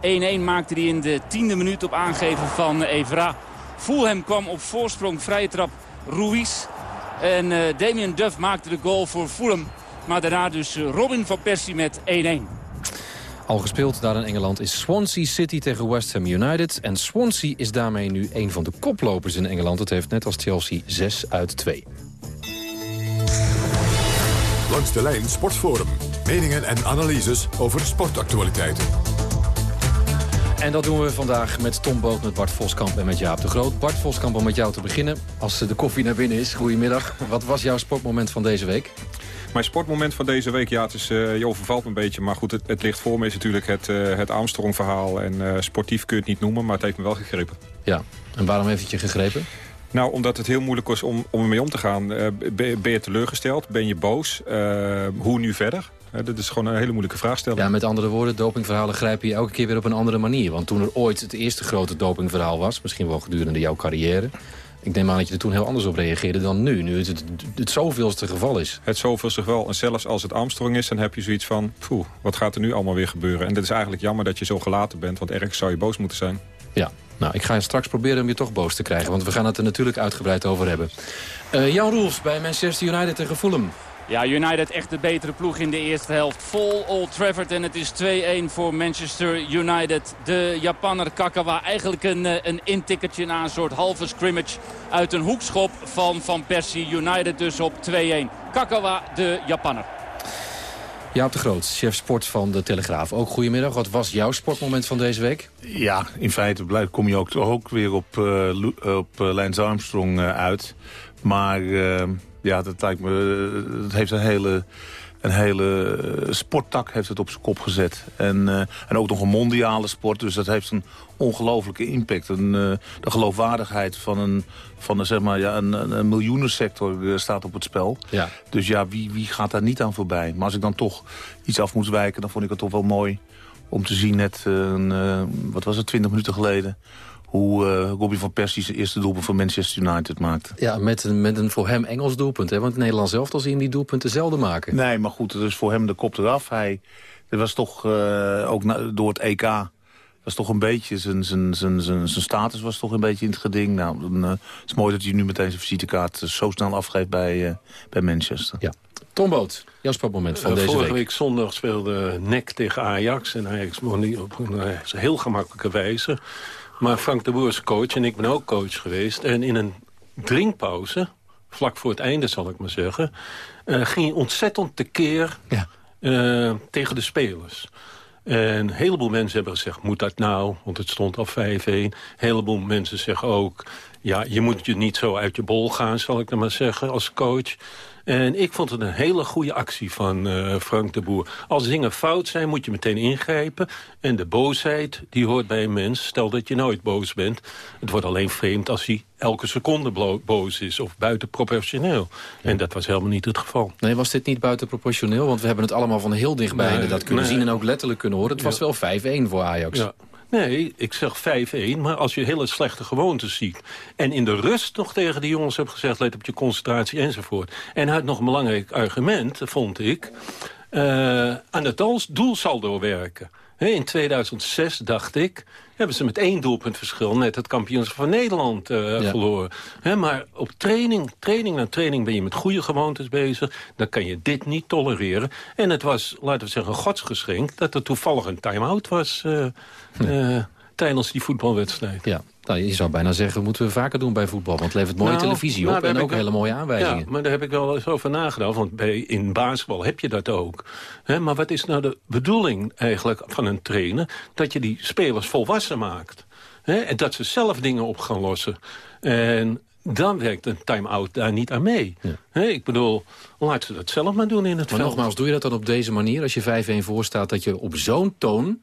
Speaker 21: 1-1 maakte hij in de tiende minuut op aangeven van Evra. Fulham kwam op voorsprong, vrije trap Ruiz. En uh, Damien Duff maakte de goal voor Fulham. Maar daarna dus Robin van Persie met 1-1.
Speaker 16: Al gespeeld daar in Engeland is Swansea City tegen West Ham United. En Swansea is daarmee nu een van de koplopers in Engeland. Het heeft net als Chelsea 6 uit 2.
Speaker 19: Langs de lijn Sportforum. Meningen en analyses over sportactualiteiten.
Speaker 16: En dat doen we vandaag met Tom Boot, met Bart Voskamp en met Jaap de Groot. Bart Voskamp, om met jou te beginnen. Als de koffie naar binnen is, goedemiddag. Wat was jouw sportmoment van deze week?
Speaker 22: Mijn sportmoment van deze week, ja, het is, uh, je overvalt me een beetje. Maar goed, het, het ligt voor me is natuurlijk het, uh, het Armstrong-verhaal. En uh, sportief kun je het niet noemen, maar het heeft me wel gegrepen.
Speaker 16: Ja, en waarom heeft het je gegrepen?
Speaker 22: Nou, omdat het heel moeilijk is om, om ermee om te gaan. ben, ben je teleurgesteld? Ben je boos? hoe nu verder? dat is gewoon een hele moeilijke vraagstelling.
Speaker 16: Ja, met andere woorden, dopingverhalen grijpen je elke keer weer op een andere manier. Want toen er ooit het eerste grote dopingverhaal was... misschien wel gedurende jouw carrière... Ik neem aan dat je er toen heel anders op reageerde dan nu. Nu het het, het zoveelste geval is.
Speaker 22: Het zoveelste geval. En zelfs als het Armstrong is, dan heb je zoiets van... Poeh, wat gaat er nu allemaal weer gebeuren? En het is eigenlijk jammer dat je zo gelaten bent. Want ergens zou je boos moeten zijn.
Speaker 16: Ja, nou, ik ga straks proberen om je toch boos te krijgen. Want we gaan het er natuurlijk uitgebreid over hebben. Uh, Jan Roels bij Manchester United tegen Fulham.
Speaker 21: Ja, United echt de betere ploeg in de eerste helft. Vol Old Trafford en het is 2-1 voor Manchester United. De Japanner Kakawa eigenlijk een, eh, een intikkertje na een soort halve scrimmage uit een hoekschop van Van Persie. United dus op 2-1. Kakawa, de Japanner.
Speaker 16: Jaap de Groot, chef sport van de Telegraaf. Ook goedemiddag. Wat was jouw sportmoment van deze week?
Speaker 23: Ja, in feite kom je ook, toch ook weer op, uh, op Lance Armstrong uit. Maar ja, dat lijkt me. Het heeft een hele een hele eh, sporttak heeft het op zijn kop gezet. En, eh, en ook nog een mondiale sport. Dus dat heeft een ongelofelijke impact. Een, eh, de geloofwaardigheid van een, van een, zeg maar, ja, een, een miljoenensector staat op het spel.
Speaker 16: Ja.
Speaker 23: Dus ja, wie, wie gaat daar niet aan voorbij? Maar als ik dan toch iets af moest wijken, dan vond ik het toch wel mooi om te zien net, een, wat was het, 20 minuten geleden hoe uh, Robbie van Persie zijn eerste doelpunt voor Manchester United maakt.
Speaker 16: Ja, met een, met een voor hem Engels doelpunt. Hè? Want Nederland zelf al zien die doelpunten zelden maken.
Speaker 23: Nee, maar goed, het is voor hem de kop eraf. Hij er was toch uh, ook door het EK was toch een beetje, zijn, zijn, zijn, zijn, zijn status was toch een beetje in het geding. Nou, dan, uh, het is mooi dat hij nu meteen zijn visitekaart zo snel afgeeft bij, uh, bij Manchester.
Speaker 16: Ja. Tom Boot, jouw sportmoment van
Speaker 24: uh,
Speaker 16: deze
Speaker 24: vorige
Speaker 16: week.
Speaker 24: week zondag speelde NEC tegen Ajax. En Ajax won op een heel gemakkelijke wijze. Maar Frank de Boer is coach en ik ben ook coach geweest. En in een drinkpauze, vlak voor het einde zal ik maar zeggen... Uh, ging hij ontzettend tekeer
Speaker 16: ja.
Speaker 24: uh, tegen de spelers. En een heleboel mensen hebben gezegd, moet dat nou? Want het stond al 5-1. Een heleboel mensen zeggen ook... ja, je moet je niet zo uit je bol gaan, zal ik dan maar zeggen, als coach. En ik vond het een hele goede actie van uh, Frank de Boer. Als dingen fout zijn, moet je meteen ingrijpen. En de boosheid, die hoort bij een mens. Stel dat je nooit boos bent. Het wordt alleen vreemd als hij elke seconde boos is. Of buitenproportioneel. Ja. En dat was helemaal niet het geval.
Speaker 16: Nee, was dit niet buitenproportioneel? Want we hebben het allemaal van heel dichtbij nee, dat kunnen nee. zien en ook letterlijk kunnen horen. Het was wel 5-1 voor Ajax.
Speaker 24: Ja. Nee, ik zeg 5-1, maar als je hele slechte gewoontes ziet... en in de rust nog tegen de jongens hebt gezegd... let op je concentratie enzovoort. En hij had nog een belangrijk argument, vond ik... Uh, aan het doelsaldo werken. In 2006, dacht ik, hebben ze met één doelpunt verschil... net het kampioenschap van Nederland uh, ja. verloren. He, maar op training, training na training ben je met goede gewoontes bezig. Dan kan je dit niet tolereren. En het was, laten we zeggen, godsgeschenk... dat er toevallig een time-out was... Uh, uh, tijdens die voetbalwedstrijd.
Speaker 16: Ja, nou, je zou bijna zeggen, moeten we vaker doen bij voetbal. Want het levert mooie
Speaker 24: nou,
Speaker 16: televisie op
Speaker 24: nou,
Speaker 16: en ook hele mooie aanwijzingen.
Speaker 24: Ja, maar daar heb ik wel eens over nagedacht. Want bij, in basketbal heb je dat ook. He, maar wat is nou de bedoeling eigenlijk van een trainer? Dat je die spelers volwassen maakt. He, en dat ze zelf dingen op gaan lossen. En dan werkt een time-out daar niet aan mee. Ja. He, ik bedoel, laat ze dat zelf maar doen in het
Speaker 16: maar
Speaker 24: veld.
Speaker 16: nogmaals, doe je dat dan op deze manier? Als je 5-1 voorstaat, dat je op zo'n toon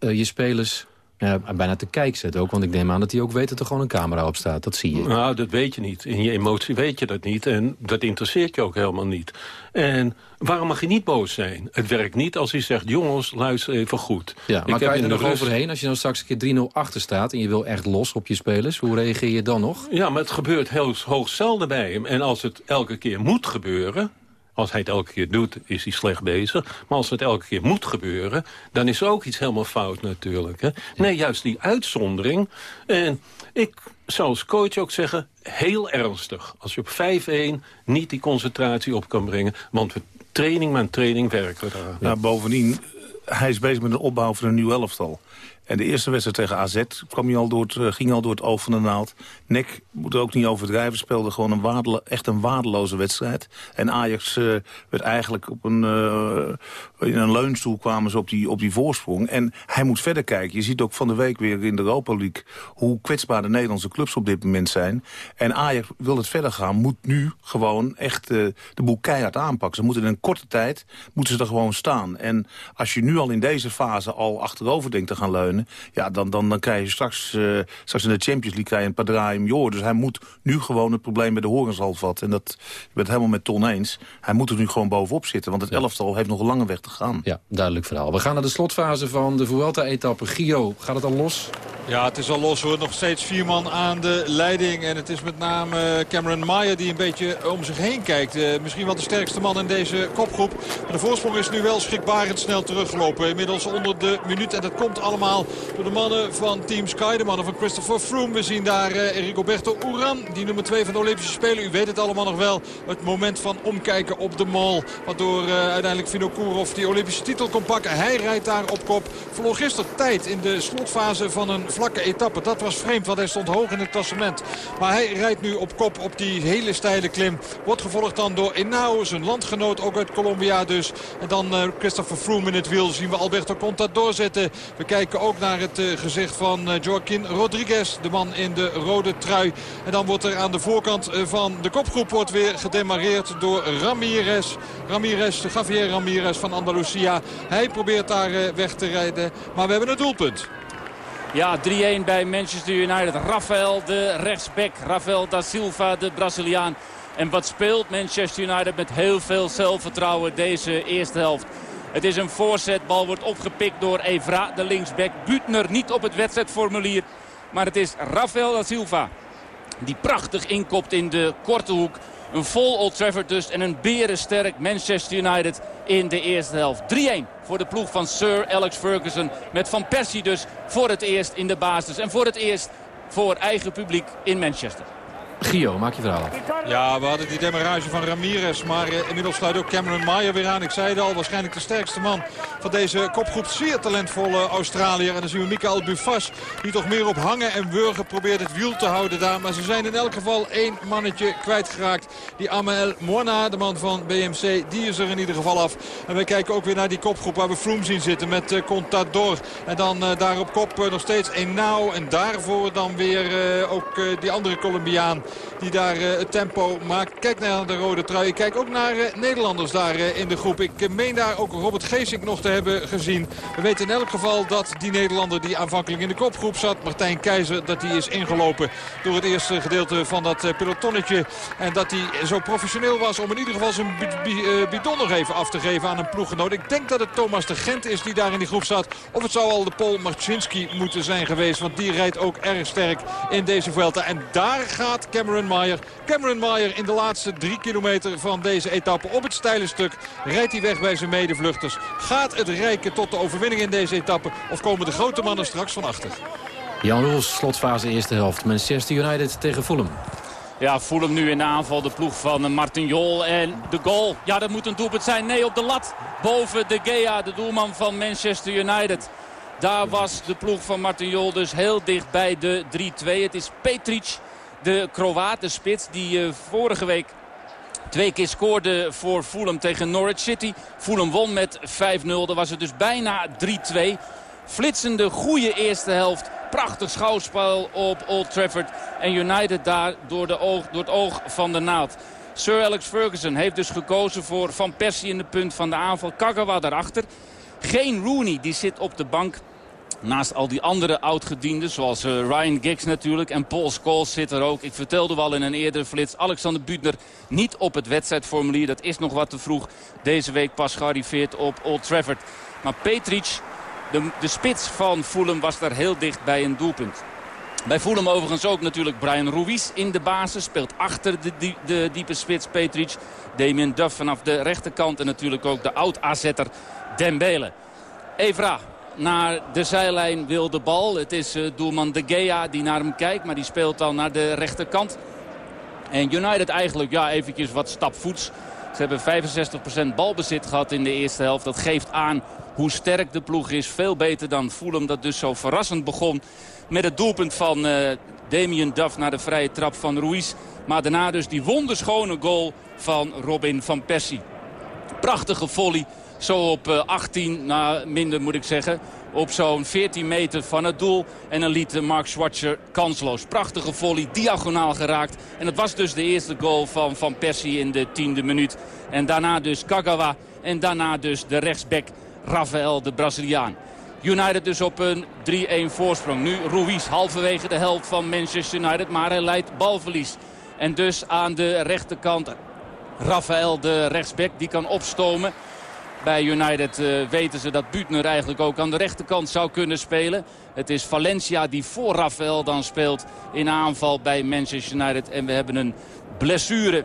Speaker 16: uh, je spelers ja, bijna te kijk zet ook. Want ik neem aan dat hij ook weet dat er gewoon een camera op staat. Dat zie je.
Speaker 24: Nou, dat weet je niet. In je emotie weet je dat niet. En dat interesseert je ook helemaal niet. En waarom mag je niet boos zijn? Het werkt niet als hij zegt, jongens, luister even goed.
Speaker 16: Ja, maar ik kan je er nog rust... overheen? Als je dan straks een keer 3-0 achter staat... en je wil echt los op je spelers, hoe reageer je dan nog?
Speaker 24: Ja, maar het gebeurt heel hoog zelden bij hem. En als het elke keer moet gebeuren... Als hij het elke keer doet, is hij slecht bezig. Maar als het elke keer moet gebeuren, dan is er ook iets helemaal fout natuurlijk. Hè? Nee, juist die uitzondering. En ik zou als coach ook zeggen, heel ernstig. Als je op 5-1 niet die concentratie op kan brengen. Want we training met training werken we daar.
Speaker 23: Ja, bovendien, hij is bezig met de opbouw van een nieuw elftal. En de eerste wedstrijd tegen AZ kwam al door het, ging al door het oog van de naald. Nek, moet er ook niet overdrijven, speelde gewoon een waardelo echt een waardeloze wedstrijd. En Ajax uh, werd eigenlijk op een, uh, in een leunstoel kwamen ze op die, op die voorsprong. En hij moet verder kijken. Je ziet ook van de week weer in de Europa League hoe kwetsbaar de Nederlandse clubs op dit moment zijn. En Ajax wil het verder gaan, moet nu gewoon echt de boel keihard aanpakken. Ze moeten in een korte tijd moeten ze er gewoon staan. En als je nu al in deze fase al achterover denkt te gaan leunen ja, dan, dan, dan krijg je straks, uh, straks in de Champions League krijg je een paar draaien. Dus hij moet nu gewoon het probleem met de horens vatten. En dat, ik ben het helemaal met Ton eens. Hij moet er nu gewoon bovenop zitten, want het ja. elftal heeft nog een lange weg te gaan.
Speaker 16: Ja, duidelijk verhaal. We gaan naar de slotfase van de Vuelta-etappe. Gio, gaat het al los?
Speaker 20: Ja, het is al los hoor. Nog steeds vier man aan de leiding. En het is met name Cameron Mayer die een beetje om zich heen kijkt. Uh, misschien wel de sterkste man in deze kopgroep. Maar de voorsprong is nu wel schrikbarend snel teruggelopen. Inmiddels onder de minuut. En dat komt allemaal door de mannen van Team Sky. De mannen van Christopher Froome. We zien daar uh, Rigoberto Uran, die nummer 2 van de Olympische Spelen. U weet het allemaal nog wel. Het moment van omkijken op de mall. Waardoor uh, uiteindelijk Vinokourov die Olympische titel kon pakken. Hij rijdt daar op kop. Verloor gisteren tijd in de slotfase van een vlakke etappe. Dat was vreemd, want hij stond hoog in het klassement. Maar hij rijdt nu op kop op die hele steile klim. Wordt gevolgd dan door Enao, zijn landgenoot, ook uit Colombia dus. En dan uh, Christopher Froome in het wiel zien we Alberto Contador zitten. We kijken ook naar het uh, gezicht van uh, Joaquin Rodriguez, de man in de rode trui. En dan wordt er aan de voorkant van de kopgroep wordt weer gedemareerd door Ramirez. Ramirez, Javier Ramirez van Andalusia. Hij probeert daar weg te rijden, maar we hebben een doelpunt.
Speaker 21: Ja, 3-1 bij Manchester United. Rafael, de rechtsback. Rafael da Silva, de Braziliaan. En wat speelt Manchester United met heel veel zelfvertrouwen deze eerste helft. Het is een voorzet. Bal wordt opgepikt door Evra, de linksback. Butner niet op het wedstrijdformulier. Maar het is Rafael da Silva. Die prachtig inkopt in de korte hoek. Een vol Old Trafford dus en een berensterk Manchester United in de eerste helft. 3-1 voor de ploeg van Sir Alex Ferguson. Met Van Persie dus voor het eerst in de basis. En voor het eerst voor eigen publiek in Manchester.
Speaker 16: Gio, maak je verhaal.
Speaker 20: Ja, we hadden die demarrage van Ramirez. Maar eh, inmiddels sluit ook Cameron Meyer weer aan. Ik zei het al, waarschijnlijk de sterkste man van deze kopgroep. Zeer talentvolle Australiër. En dan zien we Mikael Bufas. Die toch meer op hangen en wurgen probeert het wiel te houden daar. Maar ze zijn in elk geval één mannetje kwijtgeraakt. Die Amael Moana, de man van BMC, die is er in ieder geval af. En wij kijken ook weer naar die kopgroep waar we Froome zien zitten met uh, Contador. En dan uh, daar op kop nog steeds Enau. En daarvoor dan weer ook die andere Colombiaan die daar het tempo maakt. Kijk naar de rode trui. Kijk ook naar Nederlanders daar in de groep. Ik meen daar ook Robert Geesink nog te hebben gezien. We weten in elk geval dat die Nederlander die aanvankelijk in de kopgroep zat, Martijn Keizer, dat hij is ingelopen door het eerste gedeelte van dat pelotonnetje. En dat hij zo professioneel was om in ieder geval zijn bidon nog even af te geven aan een ploeggenoot. Ik denk dat het Thomas de Gent is die daar in die groep zat. Of het zou al de Paul Marcinski moeten zijn geweest. Want die rijdt ook erg sterk in deze Vuelta. En daar gaat Cameron Meyer. Cameron Meyer in de laatste drie kilometer van deze etappe op het steile stuk. Rijdt hij weg bij zijn medevluchters. Gaat het rijken tot de overwinning in deze etappe? Of komen de grote mannen straks van achter?
Speaker 16: Jan Roels, slotfase eerste helft. Manchester United tegen Fulham.
Speaker 21: Ja, Fulham nu in de aanval. De ploeg van Martin Jol. En de goal. Ja, dat moet een doelpunt zijn. Nee, op de lat. Boven de Gea, de doelman van Manchester United. Daar was de ploeg van Martin Jol dus heel dicht bij de 3-2. Het is Petric, de Kroaat, de spits, die uh, vorige week twee keer scoorde voor Fulham tegen Norwich City. Fulham won met 5-0. Dan was het dus bijna 3-2. Flitsende, goede eerste helft. Prachtig schouwspel op Old Trafford. En United daar door, de oog, door het oog van de naald. Sir Alex Ferguson heeft dus gekozen voor Van Persie in de punt van de aanval. Kagawa daarachter. Geen Rooney, die zit op de bank. Naast al die andere oudgedienden, zoals uh, Ryan Giggs natuurlijk. En Paul Scholes zit er ook. Ik vertelde wel in een eerdere flits. Alexander Butner niet op het wedstrijdformulier. Dat is nog wat te vroeg. Deze week pas gearriveerd op Old Trafford. Maar Petric, de, de spits van Fulham, was daar heel dicht bij een doelpunt. Bij Fulham overigens ook natuurlijk Brian Ruiz in de basis. Speelt achter de, de diepe spits Petric. Damien Duff vanaf de rechterkant. En natuurlijk ook de oud-AZ'er Dembele. Evra naar de zijlijn wil de bal. Het is uh, doelman De Gea die naar hem kijkt. Maar die speelt dan naar de rechterkant. En United eigenlijk ja, eventjes wat stapvoets. Ze hebben 65% balbezit gehad in de eerste helft. Dat geeft aan hoe sterk de ploeg is. Veel beter dan Fulham dat dus zo verrassend begon. Met het doelpunt van uh, Damien Duff naar de vrije trap van Ruiz. Maar daarna dus die wonderschone goal van Robin van Persie. Prachtige volley. Zo op 18, nou minder moet ik zeggen, op zo'n 14 meter van het doel. En dan liet Mark Schwarzer kansloos. Prachtige volley, diagonaal geraakt. En het was dus de eerste goal van Van Persie in de tiende minuut. En daarna dus Kagawa en daarna dus de rechtsback Rafael, de Braziliaan. United dus op een 3-1 voorsprong. Nu Ruiz halverwege de helft van Manchester United, maar hij leidt balverlies. En dus aan de rechterkant Rafael, de rechtsback, die kan opstomen. Bij United uh, weten ze dat Butner eigenlijk ook aan de rechterkant zou kunnen spelen. Het is Valencia die voor Rafael dan speelt in aanval bij Manchester United. En we hebben een blessure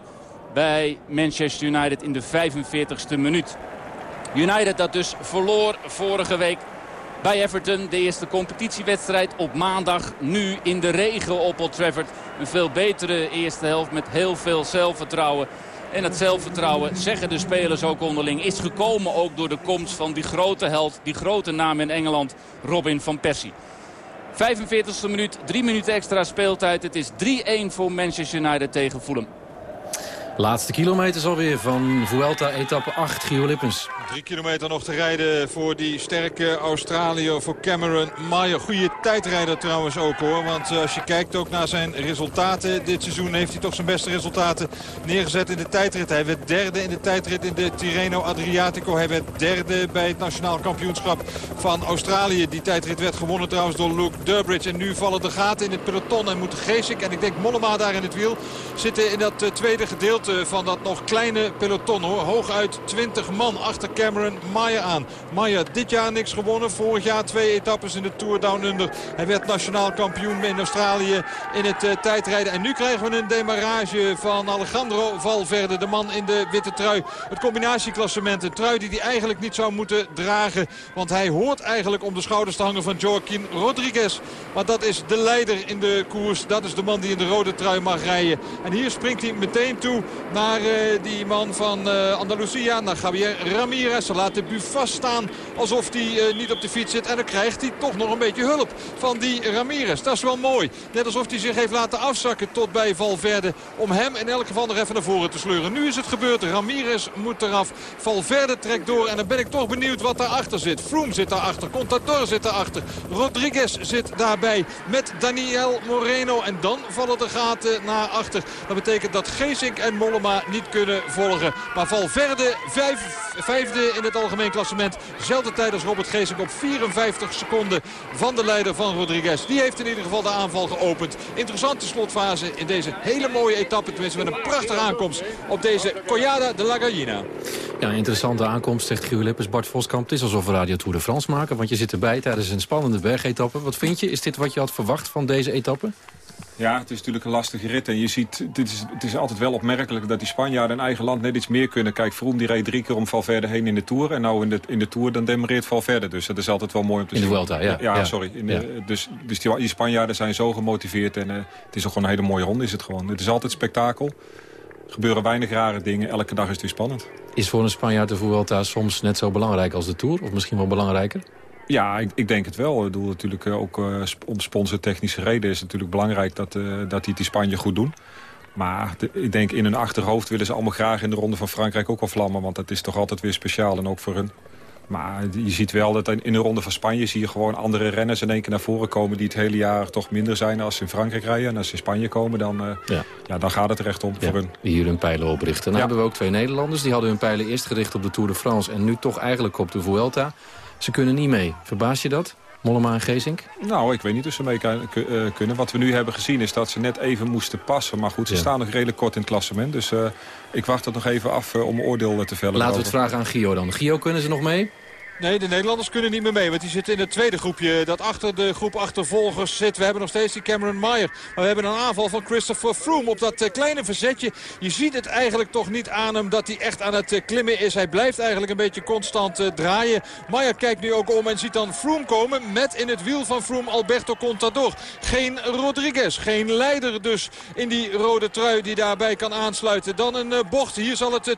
Speaker 21: bij Manchester United in de 45ste minuut. United dat dus verloor vorige week bij Everton. De eerste competitiewedstrijd op maandag. Nu in de regen op Old Trafford. Een veel betere eerste helft met heel veel zelfvertrouwen. En het zelfvertrouwen, zeggen de spelers ook onderling, is gekomen ook door de komst van die grote held, die grote naam in Engeland, Robin van Persie. 45e minuut, drie minuten extra speeltijd. Het is 3-1 voor Manchester United tegen Fulham.
Speaker 16: Laatste kilometers alweer van Vuelta, etappe 8, Gio Lippens.
Speaker 20: Drie kilometer nog te rijden voor die sterke Australiër, voor Cameron Mayer. Goede tijdrijder trouwens ook hoor. Want eh, als je kijkt ook naar zijn resultaten dit seizoen... heeft hij toch zijn beste resultaten neergezet in de tijdrit. Hij werd derde in de tijdrit in de Tirreno Adriatico. Hij werd derde bij het nationaal kampioenschap van Australië. Die tijdrit werd gewonnen trouwens door Luke Durbridge. En nu vallen de gaten in het peloton en moet Geesik en ik denk Mollema daar in het wiel... zitten in dat eh, tweede gedeelte van dat nog kleine peloton hoor. Hooguit 20 man achter Cameron Mayer aan. Mayer dit jaar niks gewonnen. Vorig jaar twee etappes in de Tour Down Under. Hij werd nationaal kampioen in Australië in het uh, tijdrijden. En nu krijgen we een demarrage van Alejandro Valverde. De man in de witte trui. Het combinatieklassement. Een trui die hij eigenlijk niet zou moeten dragen. Want hij hoort eigenlijk om de schouders te hangen van Joaquin Rodriguez. Maar dat is de leider in de koers. Dat is de man die in de rode trui mag rijden. En hier springt hij meteen toe naar uh, die man van uh, Andalusia. Naar Javier Ramirez. Ze laat de Bufas staan alsof hij uh, niet op de fiets zit. En dan krijgt hij toch nog een beetje hulp van die Ramirez. Dat is wel mooi. Net alsof hij zich heeft laten afzakken tot bij Valverde. Om hem in elk geval nog even naar voren te sleuren. Nu is het gebeurd. Ramirez moet eraf. Valverde trekt door. En dan ben ik toch benieuwd wat daarachter zit. Froome zit daarachter. Contador zit daarachter. Rodriguez zit daarbij. Met Daniel Moreno. En dan vallen de gaten naar achter. Dat betekent dat Geesink en Mollema niet kunnen volgen. Maar Valverde vijf, in het algemeen klassement. Zelfde tijd als Robert Geesink op 54 seconden van de leider van Rodriguez. Die heeft in ieder geval de aanval geopend. Interessante slotfase in deze hele mooie etappe. Tenminste met een prachtige aankomst op deze Collada de la Gallina.
Speaker 16: Ja, interessante aankomst, zegt Gio Lippers. Bart Voskamp, het is alsof we Radio Tour de France maken. Want je zit erbij tijdens een spannende bergetappe. Wat vind je? Is dit wat je had verwacht van deze etappe?
Speaker 22: Ja, het is natuurlijk een lastige rit. En je ziet, het is, het is altijd wel opmerkelijk dat die Spanjaarden in eigen land net iets meer kunnen. Kijk, Vroom die reed drie keer om Valverde heen in de Tour. En nou in de, in de Tour dan demareert Valverde. Dus dat is altijd wel mooi om te zien.
Speaker 16: In de Vuelta, ja.
Speaker 22: Ja,
Speaker 16: ja.
Speaker 22: sorry. In de, ja. Dus, dus die, die, Spanjaarden zijn zo gemotiveerd. En uh, het is ook gewoon een hele mooie ronde is het gewoon. Het is altijd spektakel. Er gebeuren weinig rare dingen. Elke dag is het weer spannend.
Speaker 16: Is voor een Spanjaard de Vuelta soms net zo belangrijk als de Tour? Of misschien wel belangrijker?
Speaker 22: Ja, ik, ik, denk het wel. Ik bedoel natuurlijk ook uh, om sponsortechnische reden is het natuurlijk belangrijk dat, uh, dat die het in Spanje goed doen. Maar de, ik denk in hun achterhoofd willen ze allemaal graag in de ronde van Frankrijk ook wel vlammen. Want dat is toch altijd weer speciaal en ook voor hun. Maar je ziet wel dat in de ronde van Spanje zie je gewoon andere renners in één keer naar voren komen... die het hele jaar toch minder zijn als ze in Frankrijk rijden. En als ze in Spanje komen, dan, uh, ja. Ja, dan gaat het er echt om
Speaker 16: ja,
Speaker 22: voor hun.
Speaker 16: Die hier hun pijlen oprichten. Dan hebben we ook twee Nederlanders. Die hadden hun pijlen eerst gericht op de Tour de France... en nu toch eigenlijk op de Vuelta. Ze kunnen niet mee. Verbaas je dat? Mollema en Geesink?
Speaker 22: Nou, ik weet niet of ze mee kunnen. Wat we nu hebben gezien is dat ze net even moesten passen. Maar goed, ze ja. staan nog redelijk kort in het klassement. Dus uh, ik wacht het nog even af uh, om oordeel te vellen.
Speaker 16: Laten we het vragen aan Gio dan. Gio, kunnen ze nog mee?
Speaker 20: Nee, de Nederlanders kunnen niet meer mee. Want die zitten in het tweede groepje dat achter de groep achtervolgers zit. We hebben nog steeds die Cameron Meyer. Maar we hebben een aanval van Christopher Froome op dat uh, kleine verzetje. Je ziet het eigenlijk toch niet aan hem dat hij echt aan het uh, klimmen is. Hij blijft eigenlijk een beetje constant uh, draaien. Meyer kijkt nu ook om en ziet dan Froome komen. Met in het wiel van Froome Alberto Contador. Geen Rodriguez. Geen leider dus in die rode trui die daarbij kan aansluiten. Dan een bocht. Hier zal het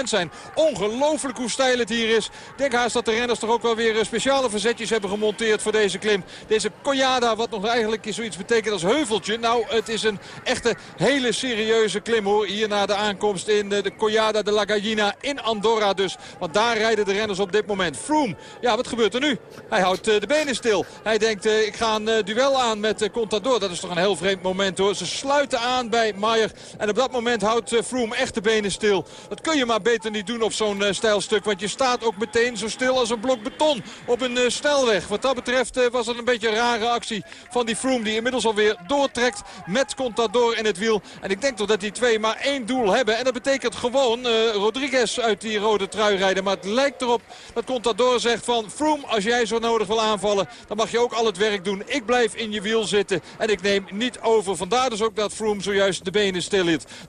Speaker 20: 20% zijn. Ongelooflijk hoe steil het hier is. Denk haast dat de renners toch ook wel weer speciale verzetjes hebben gemonteerd voor deze klim. Deze Collada, wat nog eigenlijk zoiets betekent als heuveltje. Nou, het is een echte hele serieuze klim hoor. Hier na de aankomst in de, de Collada de la Gallina in Andorra dus. Want daar rijden de renners op dit moment. Froome, ja wat gebeurt er nu? Hij houdt uh, de benen stil. Hij denkt ik ga een duel aan met Contador. Dat is toch een heel vreemd moment hoor. Ze sluiten aan bij Maier. En op dat moment houdt Froome echt de benen stil. Dat kun je maar beter niet doen op zo'n stijlstuk. Want je staat ook meteen zo stil als een blok beton op een uh, snelweg. Wat dat betreft uh, was het een beetje een rare actie van die Froome. Die inmiddels alweer doortrekt met Contador in het wiel. En ik denk toch dat die twee maar één doel hebben. En dat betekent gewoon uh, Rodriguez uit die rode trui rijden. Maar het lijkt erop dat Contador zegt van Froome als jij zo nodig wil aanvallen. Dan mag je ook al het werk doen. Ik blijf in je wiel zitten. En ik neem niet over. Vandaar dus ook dat Froome zojuist de benen stil.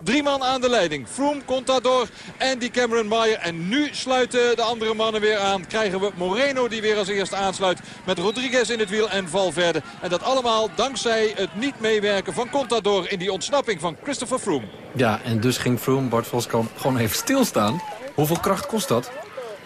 Speaker 20: Drie man aan de leiding. Froome, Contador en die Cameron Meyer. En nu sluiten de andere mannen weer aan. We Moreno die weer als eerste aansluit met Rodriguez in het wiel en Valverde. En dat allemaal dankzij het niet meewerken van Contador in die ontsnapping van Christopher Froome.
Speaker 16: Ja, en dus ging Froome, Bart Voskamp, gewoon even stilstaan. Hoeveel kracht kost dat?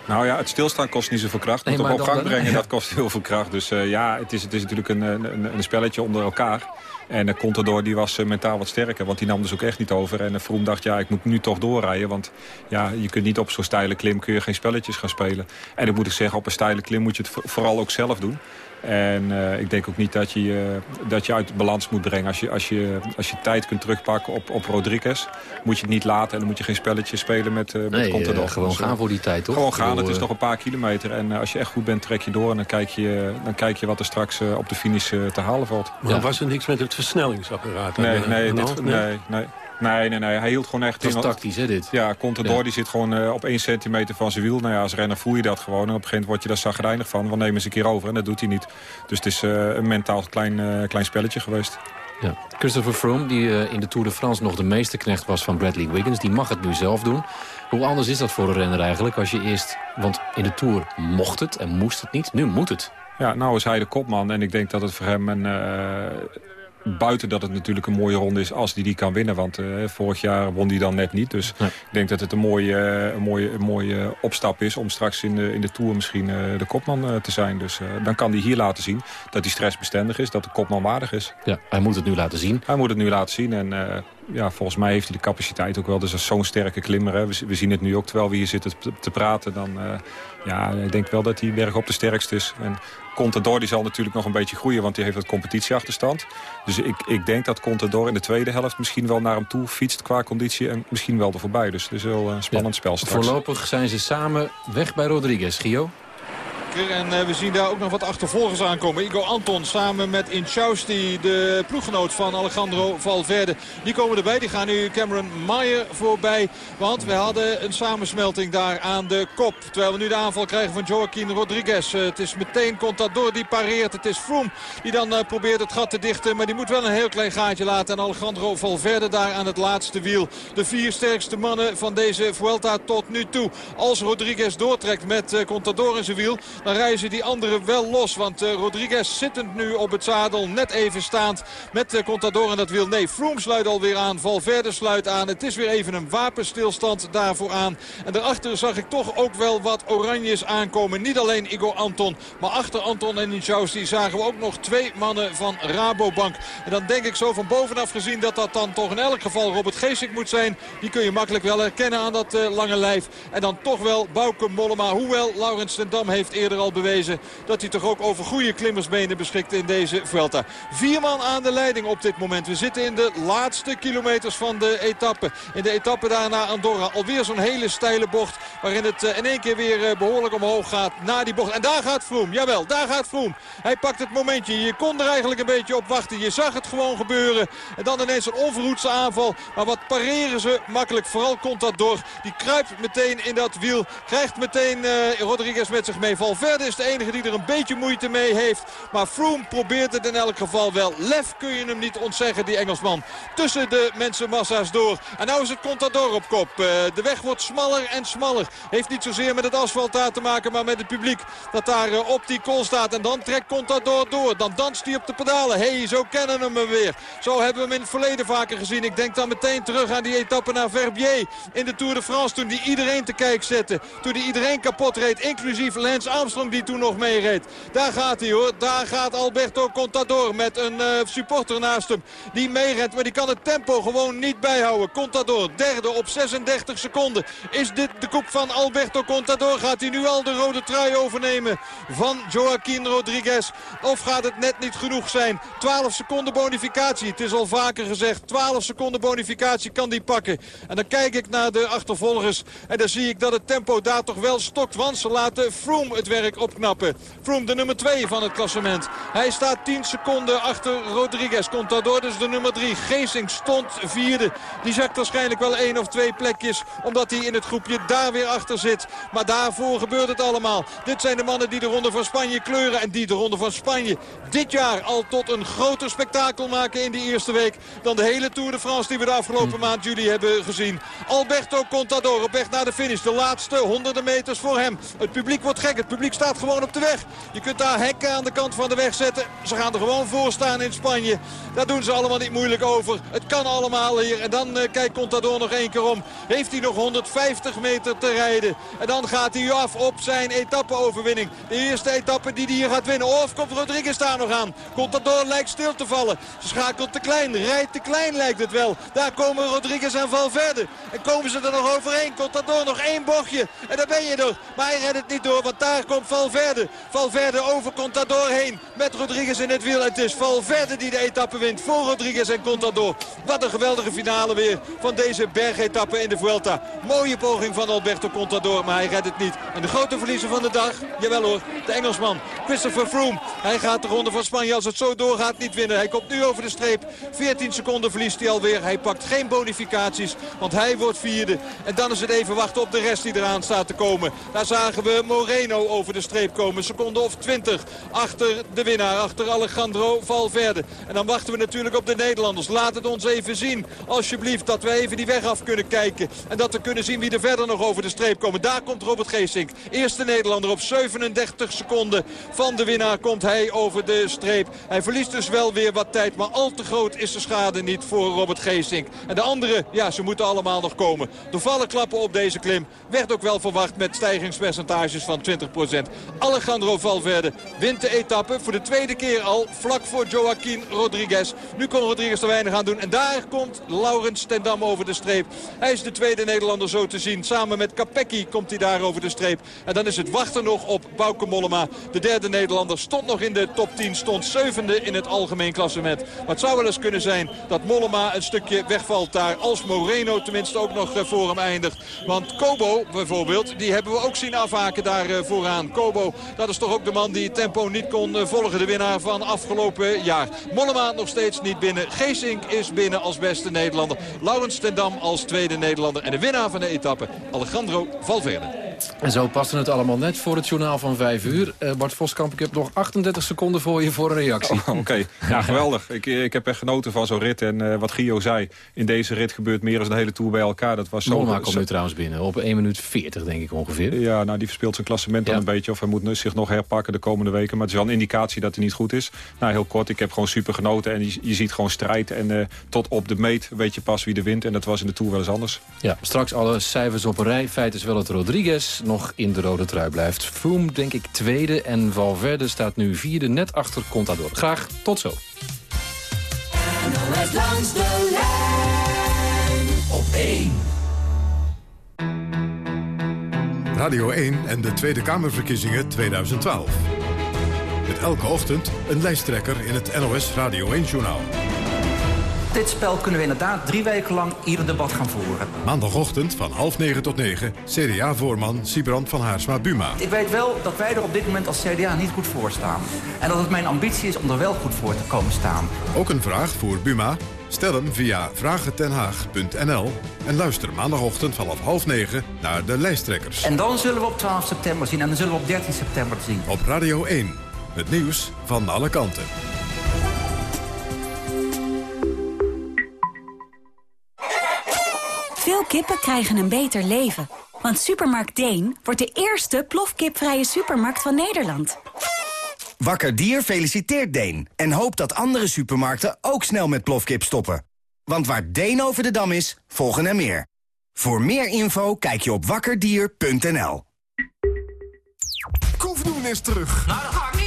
Speaker 22: Nou ja, het stilstaan kost niet zoveel kracht.
Speaker 16: Nee, maar
Speaker 22: op gang brengen,
Speaker 16: ja.
Speaker 22: dat kost heel veel kracht. Dus eh, ja, het is, het is natuurlijk een, een, een spelletje onder elkaar. En uh, Contador die was eh, mentaal wat sterker, want die nam dus ook echt niet over. En Vroom dacht, ja, ik moet nu toch doorrijden. Want ja, je kunt niet op zo'n steile klim kun je geen spelletjes gaan spelen. En dan moet ik zeggen, op een steile klim moet je het vooral ook zelf doen. En uh, ik denk ook niet dat je, uh, dat je uit balans moet brengen. Als je, als je, als je tijd kunt terugpakken op, op Rodriguez, moet je het niet laten. En dan moet je geen spelletje spelen met, uh, met
Speaker 16: nee,
Speaker 22: Contador.
Speaker 16: gewoon
Speaker 22: Dus,
Speaker 16: gaan voor die tijd, toch?
Speaker 22: Gewoon gaan, het is nog een paar kilometer. En als je echt goed bent, trek je door. En dan kijk je, dan kijk je wat er straks op de finish te halen valt.
Speaker 24: Maar ja. was er niks met het versnellingsapparaat?
Speaker 22: Nee, nee, dit, nee, nee. Nee, nee, nee. Hij hield gewoon echt...
Speaker 16: Dat is tactisch, hè, dit?
Speaker 22: Ja, Contador ja. die zit gewoon uh, op één centimeter van zijn wiel. Nou ja, als renner voel je dat gewoon. En op een gegeven moment word je daar zagrijnig van. We nemen eens een keer over en dat doet hij niet. Dus het is uh, een mentaal klein, uh, klein spelletje geweest.
Speaker 16: Ja. Christopher Froome, die in de Tour de France nog de meesterknecht was van Bradley Wiggins... die mag het nu zelf doen. Hoe anders is dat voor een renner eigenlijk als je eerst... want in de Tour mocht het en moest het niet, nu moet het.
Speaker 22: Ja, nou is hij de kopman en ik denk dat het voor hem een... Buiten dat het natuurlijk een mooie ronde is als hij die kan winnen. Want uh, vorig jaar won hij dan net niet. Dus ja. ik denk dat het een mooie, een mooie, een mooie opstap is... om straks in de, in de Tour misschien uh, de kopman uh, te zijn. Dus dan kan hij hier laten zien dat hij stressbestendig is. Dat de kopman waardig is.
Speaker 16: Ja, hij moet het nu laten zien.
Speaker 22: Hij moet het nu laten zien. En ja, volgens mij heeft hij de capaciteit ook wel. Dus als zo'n sterke klimmer. Hè. We, we, zien het nu ook terwijl we hier zitten te, te praten. Dan ja, ik denk wel dat hij berg op de sterkst is. En Contador die zal natuurlijk nog een beetje groeien, want die heeft wat competitieachterstand. Dus ik, ik denk dat Contador in de tweede helft misschien wel naar hem toe fietst qua conditie en misschien wel er voorbij. Dus het is wel een spannend ja. spel straks.
Speaker 16: Voorlopig zijn ze samen weg bij Rodriguez, Gio.
Speaker 20: En uh, we zien daar ook nog wat achtervolgers aankomen. Igor Anton samen met Inchausti, de ploeggenoot van Alejandro Valverde. Die komen erbij. Die gaan nu Cameron Meyer voorbij. Want we hadden een samensmelting daar aan de kop. Terwijl we nu de aanval krijgen van Joaquin Rodriguez. Uh, het is meteen Contador die pareert. Het is Froome die dan uh, probeert het gat te dichten. Maar die moet wel een heel klein gaatje laten. En Alejandro Valverde daar aan het laatste wiel. De vier sterkste mannen van deze Vuelta tot nu toe. Als Rodriguez doortrekt met Contador in zijn wiel dan reizen die anderen wel los. Want uh, Rodriguez zittend nu op het zadel, net even staand met Contador en dat wil. Nee, Froome sluit alweer aan, Valverde sluit aan. Het is weer even een wapenstilstand daarvoor aan. En daarachter zag ik toch ook wel wat oranjes aankomen. Niet alleen Igor Anton, maar achter Anton en Inchausti zagen we ook nog twee mannen van Rabobank. En dan denk ik zo van bovenaf gezien dat dat dan toch in elk geval Robert Geesink moet zijn. Die kun je makkelijk wel herkennen aan dat uh, lange lijf. En dan toch wel Bouke Mollema. Hoewel Laurens ten Dam heeft eerder al bewezen dat hij toch ook over goede klimmersbenen beschikt in deze Vuelta. Vier man aan de leiding op dit moment. We zitten in de laatste kilometers van de etappe. In de etappe daarna Andorra. Alweer zo'n hele steile bocht waarin het in één keer weer behoorlijk omhoog gaat na die bocht. En daar gaat Froome. Jawel, daar gaat Froome. Hij pakt het momentje. Je kon er eigenlijk een beetje op wachten. Je zag het gewoon gebeuren. En dan ineens een onverhoedse aanval. Maar wat pareren ze makkelijk. Vooral komt dat door. Die kruipt meteen in dat wiel. Krijgt meteen uh, Rodriguez met zich mee. Valverde is de enige die er een beetje moeite mee heeft. Maar Froome probeert het in elk geval wel. Lef kun je hem niet ontzeggen, die Engelsman. Tussen de mensenmassa's door. En nou is het Contador op kop. Uh, de weg wordt smaller en smaller. Heeft niet zozeer met het asfalt daar te maken, maar met het publiek. Dat daar uh, op die kool staat. En dan trekt Contador door. Dan danst hij op de pedalen. hey, zo kennen we hem weer. Zo hebben we hem in het verleden vaker gezien. Ik denk dan meteen terug aan die etappe naar Verbier. In de Tour de France toen die iedereen te kijk zette. Toen die iedereen kapot reed. Inclusief Lance Armstrong die toen nog meereed. Daar gaat hij hoor. Daar gaat Alberto Contador met een uh, supporter naast hem. Die meeredt, maar die kan het tempo gewoon niet bijhouden. Contador, derde op 36 seconden. Is dit de koep van Alberto Contador? Gaat hij nu al de rode trui overnemen van Joaquin Rodriguez? Of gaat het net niet genoeg zijn? 12 seconden bonificatie. Het is al vaker gezegd. 12 seconden bonificatie kan die pakken. En dan kijk ik naar de achtervolgers. En dan zie ik dat het tempo daar toch wel stokt. Want ze laten Froome het werk opknappen. Froome de nummer 2 van het klassement. Hij staat 10 seconden achter Rodriguez. Contador dus de nummer 3. Geesing stond vierde. Die zakt waarschijnlijk wel één of twee plekjes. Omdat hij in het groepje daar weer achter zit. Maar daarvoor gebeurt het allemaal. Dit zijn de mannen die de Ronde van Spanje kleuren. En die de Ronde van Spanje dit jaar al tot een groter spektakel maken in die eerste week. Dan de hele Tour de France die we de afgelopen maand juli hebben gezien. Alberto Contador op weg naar de finish. De laatste honderden meters voor hem. Het publiek wordt gek. Het publiek staat gewoon op de weg. Je kunt daar hekken aan de kant van de weg zetten. Ze gaan er gewoon voor staan in Spanje. Daar doen ze allemaal niet moeilijk over. Het kan allemaal hier. En dan uh, kijkt Contador nog één keer om. Heeft hij nog 150 meter te rijden. En dan gaat hij af op zijn etappe-overwinning. De eerste etappe die hij hier gaat winnen. Of komt Rodriguez daar nog aan. Contador lijkt stil te vallen. Ze schakelt te klein. Rijdt te klein lijkt het wel. Daar komen Rodriguez en Valverde. En komen ze er nog overheen. Contador nog één bochtje. En daar ben je er. Maar hij redt het niet door. Want daar komt Valverde. Valverde over Contador heen. Met Rodriguez in het wiel. Het is Valverde die de etappe wint voor Rodriguez en Contador. Wat een geweldige finale weer van deze bergetappe in de Vuelta. Mooie poging van Alberto Contador, maar hij redt het niet. En de grote verliezer van de dag, jawel hoor, de Engelsman Christopher Froome. Hij gaat de ronde van Spanje als het zo doorgaat niet winnen. Hij komt nu over de streep. 14 seconden verliest hij alweer. Hij pakt geen bonificaties, want hij wordt vierde. En dan is het even wachten op de rest die eraan staat te komen. Daar zagen we Moreno over de streep komen. Seconde of 20 achter de winnaar, achter Alejandro Valverde. En dan wachten we natuurlijk op de Nederlanders. Laat het ons even zien, alsjeblieft, dat we even die weg af kunnen kijken. En dat we kunnen zien wie er verder nog over de streep komen. Daar komt Robert Geesink. Eerste Nederlander op 37 seconden van de winnaar komt hij over de streep. Hij verliest dus wel weer wat tijd, maar al te groot is de schade niet voor Robert Geesink. En de anderen, ja, ze moeten allemaal nog komen. De vallen klappen op deze klim werd ook wel verwacht met stijgingspercentages van 20%. Alejandro Valverde wint de etappe voor de tweede keer al vlak voor Joaquin Rodriguez. Nu kon Rodriguez er weinig aan doen. En daar komt Laurens Tendam over de streep. Hij is de tweede Nederlander zo te zien. Samen met Capecchi komt hij daar over de streep. En dan is het wachten nog op Bauke Mollema. De derde Nederlander stond nog in de top 10. Stond zevende in het algemeen klassement. Maar het zou wel eens kunnen zijn dat Mollema een stukje wegvalt daar. Als Moreno tenminste ook nog eh, voor hem eindigt. Want Kobo bijvoorbeeld, die hebben we ook zien afhaken daar eh, Kobo, dat is toch ook de man die het tempo niet kon eh, volgen. De winnaar van afgelopen jaar. Mollema nog steeds niet binnen. Geesink is binnen als beste Nederlander. Laurens Tendam als tweede Nederlander. En de winnaar van de etappe, Alejandro Valverde.
Speaker 16: En zo paste het allemaal net voor het journaal van 5 uur. Uh, Bart Voskamp, ik heb nog 38 seconden voor je voor een reactie.
Speaker 22: Oh, Oké, ja geweldig. ik, ik heb echt genoten van zo'n rit. En uh, wat Gio zei, in deze rit gebeurt meer dan de hele Tour bij elkaar. Dat was zo...
Speaker 16: Mollema komt nu trouwens binnen, op 1 minuut 40 denk ik ongeveer.
Speaker 22: Ja, nou die verspeelt zijn klassement dan een beetje. Of hij moet zich nog herpakken de komende weken. Maar het is wel een indicatie dat hij niet goed is. Nou, heel kort, ik heb gewoon super genoten. En je, je ziet gewoon strijd. En uh, tot op de meet weet je pas wie er wint. En dat was in de Tour wel eens anders.
Speaker 16: Ja, straks alle cijfers op een rij. Feit is wel dat Rodriguez nog in de rode trui blijft. Froome denk ik tweede en Valverde staat nu vierde net achter Contador. Graag tot zo.
Speaker 25: NOS langs de lijn op 1.
Speaker 19: Radio 1 en de Tweede Kamerverkiezingen 2012. Met elke ochtend een lijsttrekker in het NOS Radio 1-journaal.
Speaker 26: Dit spel kunnen we inderdaad drie weken lang ieder debat gaan voeren.
Speaker 19: Maandagochtend van half negen tot negen, CDA-voorman Sibrand van Haarsma-Buma.
Speaker 26: Ik weet wel dat wij er op dit moment als CDA niet goed voor staan. En dat het mijn ambitie is om er wel goed voor te komen staan.
Speaker 19: Ook een vraag voor Buma? Stel hem via vragentenhaag.nl en luister maandagochtend vanaf half negen naar de lijsttrekkers.
Speaker 26: En dan zullen we op 12 september zien en dan zullen we op 13 september zien.
Speaker 19: Op Radio 1, het nieuws van alle kanten.
Speaker 6: Veel kippen krijgen een beter leven. Want Supermarkt Deen wordt de eerste plofkipvrije supermarkt van Nederland.
Speaker 27: Wakker Dier feliciteert Deen en hoopt dat andere supermarkten ook snel met plofkip stoppen. Want waar Deen over de dam is, volgen er meer. Voor meer info kijk je op wakkerdier.nl.
Speaker 28: Koefdoen is terug.
Speaker 29: Nou,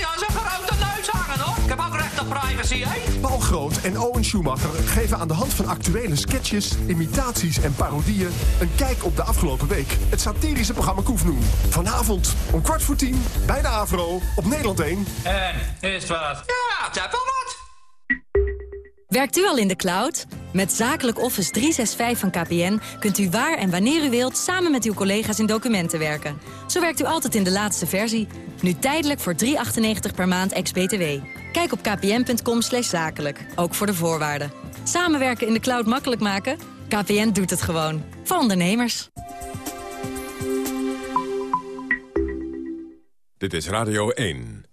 Speaker 28: Paul Groot en Owen Schumacher geven aan de hand van actuele sketches, imitaties en parodieën... een kijk op de afgelopen week. Het satirische programma Koefnoen. Vanavond om kwart voor tien bij de AVRO op Nederland 1.
Speaker 29: En, is het wat? Ja, het heb wel wat.
Speaker 30: Werkt u al in de cloud? Met Zakelijk Office 365 van KPN kunt u waar en wanneer u wilt... samen met uw collega's in documenten werken. Zo werkt u altijd in de laatste versie. Nu tijdelijk voor 3,98 per maand ex-BTW. Kijk op kpn.com zakelijk, ook voor de voorwaarden. Samenwerken in de cloud makkelijk maken? KPN doet het gewoon. Voor ondernemers.
Speaker 19: Dit is Radio 1.